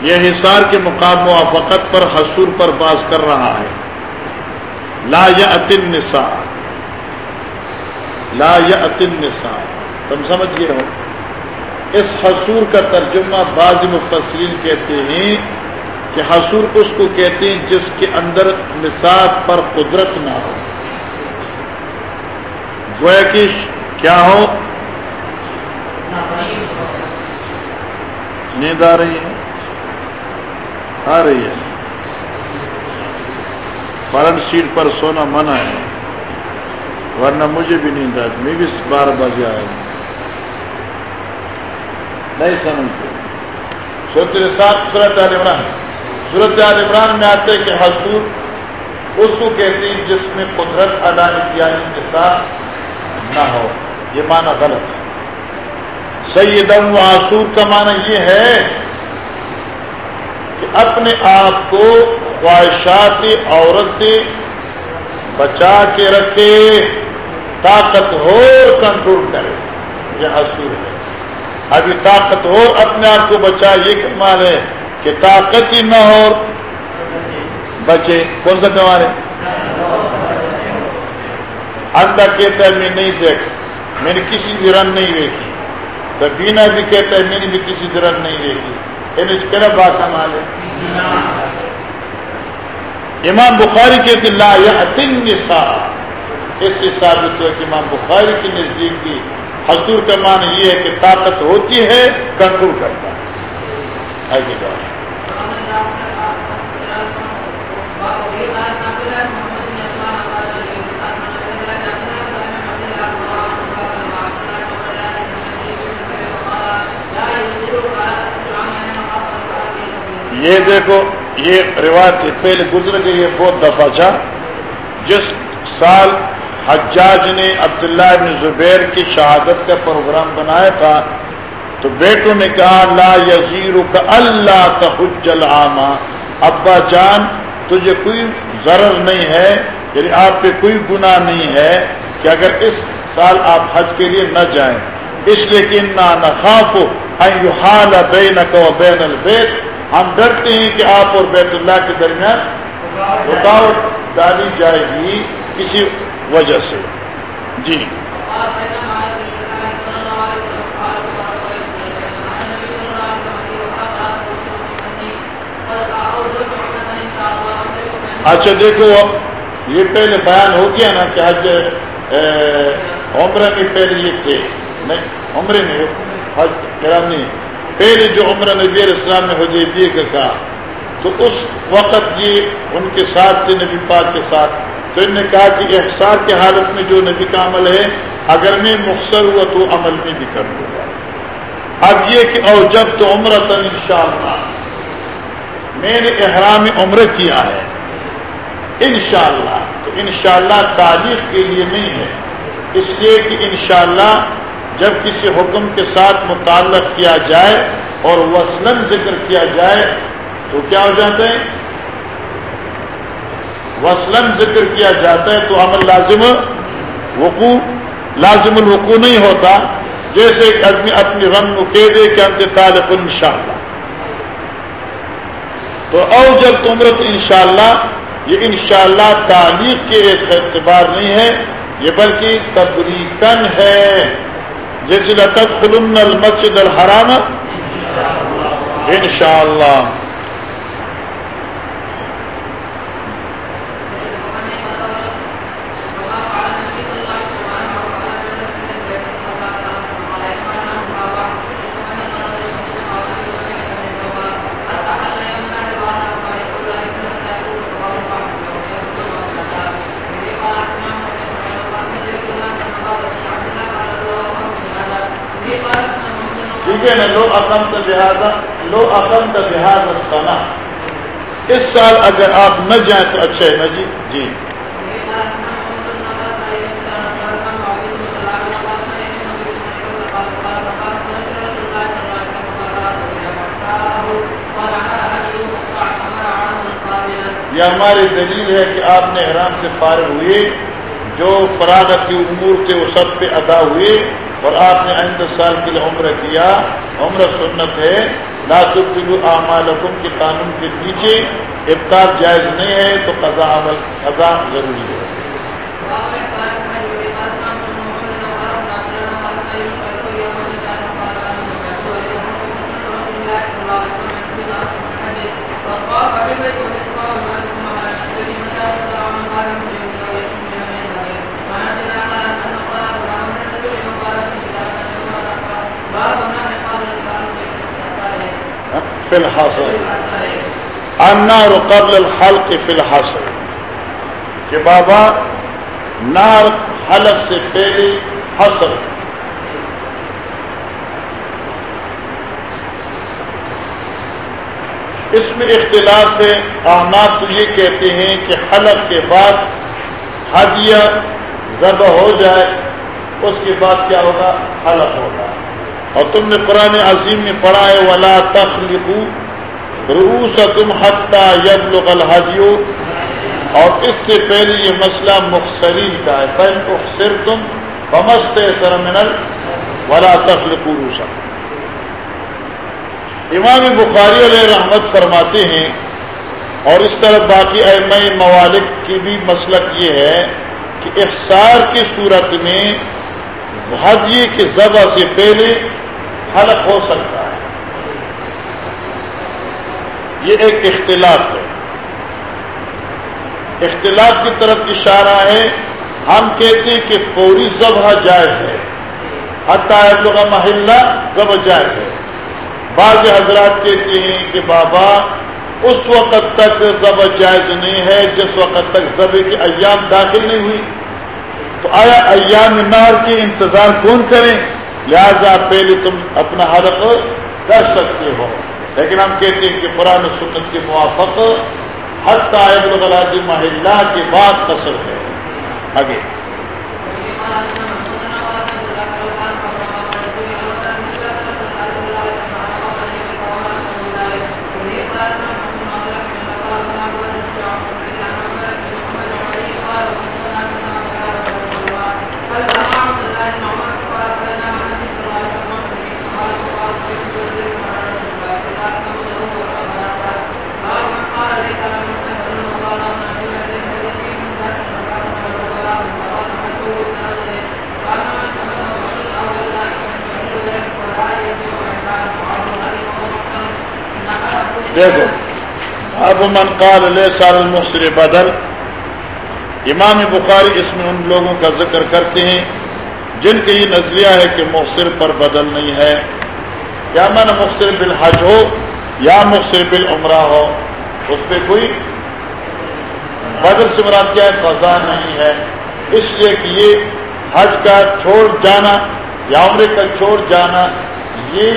یہ حصار کے مقام موافقت پر حصور پر باز کر رہا ہے۔ لا یا النساء۔ لا یا النساء۔ تم سمجھ گئے ہو؟ اس حصور کا ترجمہ بعض مفسرین کہتے ہیں کہ حصور اس کو کہتے ہیں جس کے اندر نصاب پر قدرت نہ ہو۔ گویا کہ کیا ہو؟ نیند آ رہی ہے۔ آ رہی ہے۔ فرنٹ سیٹ پر سونا منع ہے ورنہ مجھے بھی نیند آتی۔ میں بھی بارہ بجے آیا۔ ہوں نہیں سمجھتے۔ سورت سات سورت عال عمران۔ سورت عال عمران میں آتے کہ حصور اس کو کہتے جس میں قدرت ادا کیا انتصاب نہ ہو۔ یہ معنی غلط ہے۔ سیدم و آسور کا معنی یہ ہے کہ اپنے آپ کو خواہشات عورت سے بچا کے رکھے، طاقت ہو کنٹرول کرے۔ یہ حصور ہے۔ ابھی طاقت ہو اپنے آپ کو بچا، یہ کمال ہے؟ کہ طاقت ہی نہ ہو بچے، کون سا کمال ہے؟ اندھا کہتا ہے، میں نہیں دیکھ، میں نے کسی بھی رن نہیں دیکھی۔ سبینا بھی کہتا ہے، میں نے بھی کسی بھی رن نہیں دیکھی۔ یعنی کہنا بات کمال ہے امام بخاری کہتے، لا یا اس سے ثابت ہوا کہ امام بخاری کی نزدیکی حضور کا معنی یہ ہے کہ طاقت ہوتی ہے، کنٹرول کرتا ہے۔ آگے جاؤ۔ یہ دیکھو، یہ روایت پہلے گزر گئی ہے، بہت دفعہ چا جس سال حجاج نے عبداللہ ابن زبیر کی شہادت کا پروگرام بنایا تھا، تو بیٹوں نے کہا، لا یزیر کا اللہ کا حجل ابا جان، تجھے کوئی ضرر نہیں ہے یعنی آپ پہ کوئی گناہ نہیں ہے کہ اگر اس سال آپ حج کے لیے نہ جائیں۔ اس لیے کہ نہ خاف ہو بین البیت۔ ہم ڈرتے ہیں کہ آپ اور بیت اللہ کے درمیان رکاوٹ ڈالی جائے گی کسی وجہ سے۔ جی۔ اچھا دیکھو یہ پہلے بیان ہو گیا نا کہ حج عمرہ میں پہلے یہ تھے۔ نہیں، عمرے میں حج کرام نہیں۔ پہلے جو عمرہ نبی اسلام نے حجیبیہ کا کہا تو اس وقت یہ ان کے ساتھ تھے، نبی پاک کے ساتھ۔ تو انہوں نے کہا کہ احسار کے حالت میں جو نبی کا عمل ہے، اگر میں مخصر ہوا تو عمل میں بھی کر دوں گا اب یہ کہ اور جب تو عمرہ تن ان میں نے احرام عمر کیا ہے، انشاءاللہ۔ تو انشاءاللہ تعلیق کے لیے نہیں ہے۔ اس لیے کہ انشاءاللہ جب کسی حکم کے ساتھ متعلق کیا جائے اور وسلم ذکر کیا جائے تو کیا ہو جاتا ہے؟ وسلم ذکر کیا جاتا ہے تو عمل لازم وقوع، لازم الوقوع نہیں ہوتا۔ جیسے ایک آدمی اپنی رنگ کو کہہ دے کہ ہم تعلق ان شاء اللہ تو او جب تمرت ان شاء اللہ یہ انشاءاللہ تعلیق کے ایک اعتبار نہیں ہے، یہ بلکہ تبریکن ہے۔ جیسے لطف خلن المسجد الحرام۔ انشاءاللہ۔ لو اقم لہٰذا لو اقم لہٰذا سنا اس سال اگر آپ نہ جائیں تو اچھا ہے نا جی؟ جی۔ یہ ہماری دلیل ہے کہ آپ نے حرام سے فارغ ہوئے، جو فراغت کی امور تھے وہ سب پہ ادا ہوئے۔ اور آپ نے آئندہ سال کے لیے عمرہ کیا عمر سنت ہے۔ لاسو اعمالکم کے قانون کے نیچے افطار جائز نہیں ہے، تو قضا عمل قضا ضروری ہے۔ فی الحاصل النار قبل الحلق فی الحاصل کہ بابا، نار حلق سے پہلے حصر اس میں اختلاف ہے احمد تو یہ کہتے ہیں کہ حلق کے بعد ہدیہ ذبح ہو جائے، اس کے بعد کیا ہوگا؟ حلق ہوگا. اور تم نے قرآن عظیم میں پڑھا ہے، ولا تخلقو روس تم حتہ یبلغ الحدیو اور اس سے پہلے یہ مسئلہ مخصرین کا ہے۔ فین اخصر تم بمست سرمنل ولا تخلقو روسا امام بخاری علیہ رحمت فرماتے ہیں، اور اس طرح باقی ایم موالک کی بھی مسلک یہ ہے کہ احسار کی صورت میں حجی کے ذبح سے پہلے حلق ہو سکتا ہے۔ یہ ایک اختلاف ہے۔ اختلاف کی طرف اشارہ ہے، ہم کہتے ہیں کہ فوری ذبح جائز ہے۔ لوگ محلہ ذبح جائز ہے۔ بعض حضرات کہتے ہیں کہ بابا، اس وقت تک ذبح جائز نہیں ہے، جس وقت تک ذبح کی ایام داخل نہیں ہوئی۔ تو آیا ایام نار کے انتظار کون کریں؟ لہذا پہلے تم اپنا حلق کر سکتے ہو۔ لیکن ہم کہتے ہیں کہ قرآن سنت کے موافق حتیٰ طائب الغلادی محلہ کے بعد قصر ہے۔ آگے۔ دیکھو اب من قال لے سال المحسر بدل امام بخاری اس میں ان لوگوں کا ذکر کرتے ہیں، جن کے یہ نظریہ ہے کہ مخصر پر بدل نہیں ہے۔ یا من مخصر بالحج ہو، یا مخصر بالعمرہ ہو، اس پہ کوئی بدل سے مراد کیا ہے؟ فضا نہیں ہے۔ اس لیے کہ یہ حج کا چھوڑ جانا یا عمرے کا چھوڑ جانا، یہ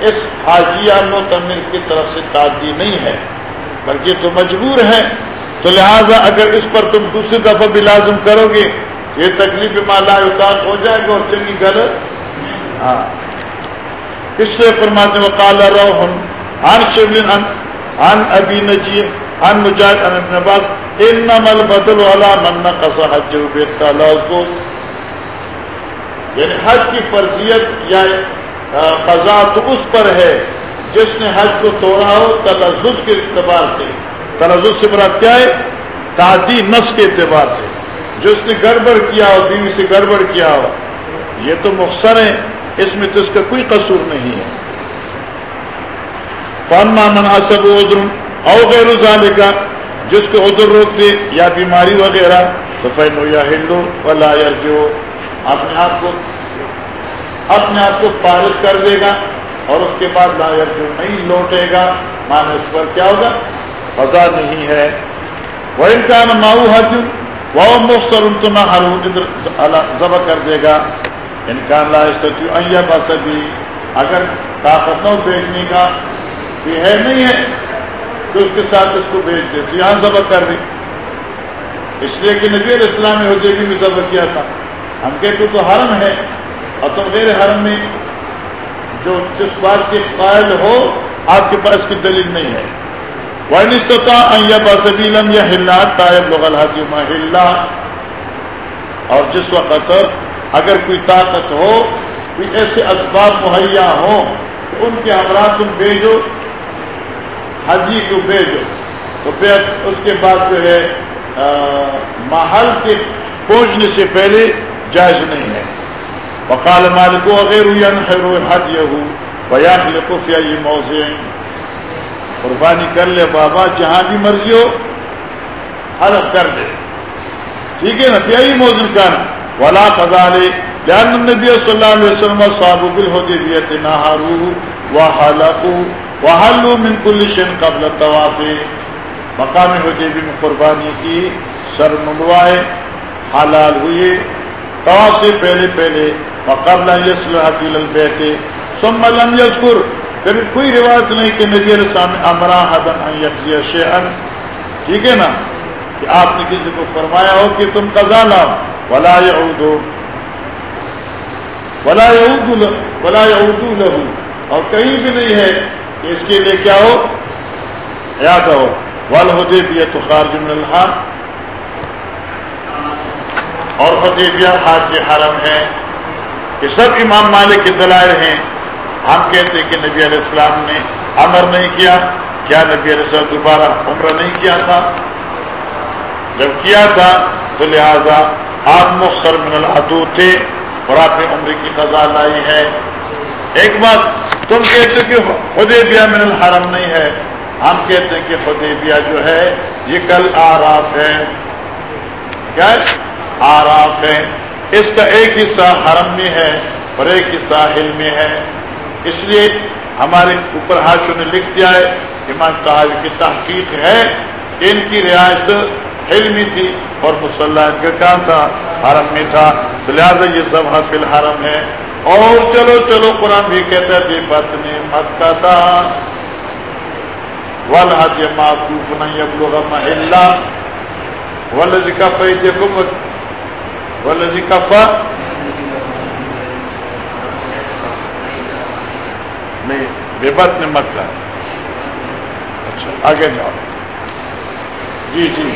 اس حاجیہ متمر کی طرف سے تعدی نہیں ہے، بلکہ تو مجبور ہے۔ تو لہذا اگر اس پر تم دوسری دفعہ بھی لازم کرو گے، یہ تکلیف مالا اتار ہو جائے گا اور چنگی غلط ہاں۔ اس لیے فرماتے و کالا رو ہن شبلن ان ابی نجی ان مجاہد ان ابن عباس انما البدل والا من قصا حج بیت کو یعنی حج کی فرضیت یا قضا تو اس پر ہے جس نے حج کو توڑا ہو تلزد کے اعتبار سے۔ تلزد سے مراد کیا ہے؟ تعدی نس کے اعتبار سے۔ جس نے گڑبڑ کیا ہو، بیوی سے گڑبڑ کیا ہو، یہ تو مخصر ہے، اس میں تو اس کا کوئی قصور نہیں ہے۔ فن مناسب ادر او غیر ازالے کا جس کو ادر روکتے یا بیماری وغیرہ، تو پہنو یا ہندو ولا یا جو اپنے آپ کو اپنے آپ کو فارغ کر دے گا اور اس کے بعد لاگر جو نہیں لوٹے گا۔ مان اس پر کیا ہوگا؟ فضا نہیں ہے۔ وہ انکان ماؤ حج وہ مختصر تو نہ ذبح کر دے گا۔ یعنی انکان لا استطیع بسبی اگر طاقت نہ بیچنے کا یہ ہے نہیں ہے۔ تو اس کے ساتھ اس کو بیچ دے۔ تو یہاں ذبح کر دے۔ اس لیے کہ نبی علیہ السلام نے حجیبی میں ذبح کیا تھا۔ ہم کہتے تو حرم ہے۔ اور تم غیر حرم میں جو جس بات کے قائل ہو، آپ کے پاس کی دلیل نہیں ہے۔ اور جس وقت اگر کوئی طاقت ہو، کوئی ایسے اسباب مہیا ہوں تو ان کے ہمراہ تم بھیجو حجی کو بھیجو۔ تو پھر اس کے بعد جو ہے محل کے پہنچنے سے پہلے جائز نہیں ہے۔ وقال مالک وغیر ينحر حديه ويحلق في اي موضع. قربانی کر لے بابا، جہاں بھی مرضی ہو، حلق کر دے۔ ٹھیک ہے نا؟ فی موضوع کر ولا قضالے لأن النبي صلى الله عليه وسلم صابوا بالهديبية نهروا وحلقوا وحلوا من كل شيء قبل الطواف مقام حدیبی میں قربانی کی، سر منڈوائے حلال ہوئے طواف سے پہلے پہلے وقبل يصل البيت. ثم لم يذكر. پھر کوئی روایت نہیں کہ نبی علیہ السلام امرا حدن ان يقضي شيئا. ٹھیک ہے نا؟ کہ آپ نے کسی کو فرمایا ہو کہ تم قضا لاؤ. ولا يعود. ولا يعود ولا يعود له. اور کہیں بھی نہیں ہے کہ اس کے لیے کیا ہو؟ یاد ہو. والحدیبیہ خارج من الحرم اور حدیبیہ حاج حرم ہے. یہ سب امام مالک کے دلائل ہیں۔ ہم کہتے ہیں کہ نبی علیہ السلام نے امر نہیں کیا کیا نبی علیہ السلام دوبارہ عمرہ نہیں کیا تھا؟ جب کیا تھا تو لہذا آپ مخصر من الحدود تھے اور آپ نے عمر کی قضا لائی ہے۔ ایک بات، تم کہتے کہ خدیبیہ من الحرم نہیں ہے۔ ہم کہتے ہیں کہ خدیبیہ جو ہے، یہ کل آراف ہے۔ کیا؟ آراف ہے۔ اس کا ایک حصہ حرم میں ہے اور ایک حصہ ہل میں ہے۔ اس لیے ہمارے اوپر ہاشو نے لکھ دیا ہے امام صاحب کی تحقیق ہے کہ ان کی رعایت ہل میں تھی اور مسلح کا کام تھا، حرم میں تھا۔ لہٰذا یہ سب حاصل حرم ہے۔ اور چلو چلو، قرآن بھی کہتا ہے، بے بت نے مت کا تھا۔ والحج معطوف نہیں اب يبلغ محلہ والذي كف ايديكم والذي كفى. نہیں بےبت نے مکہ اچھا آگے جاؤ۔ جی جی۔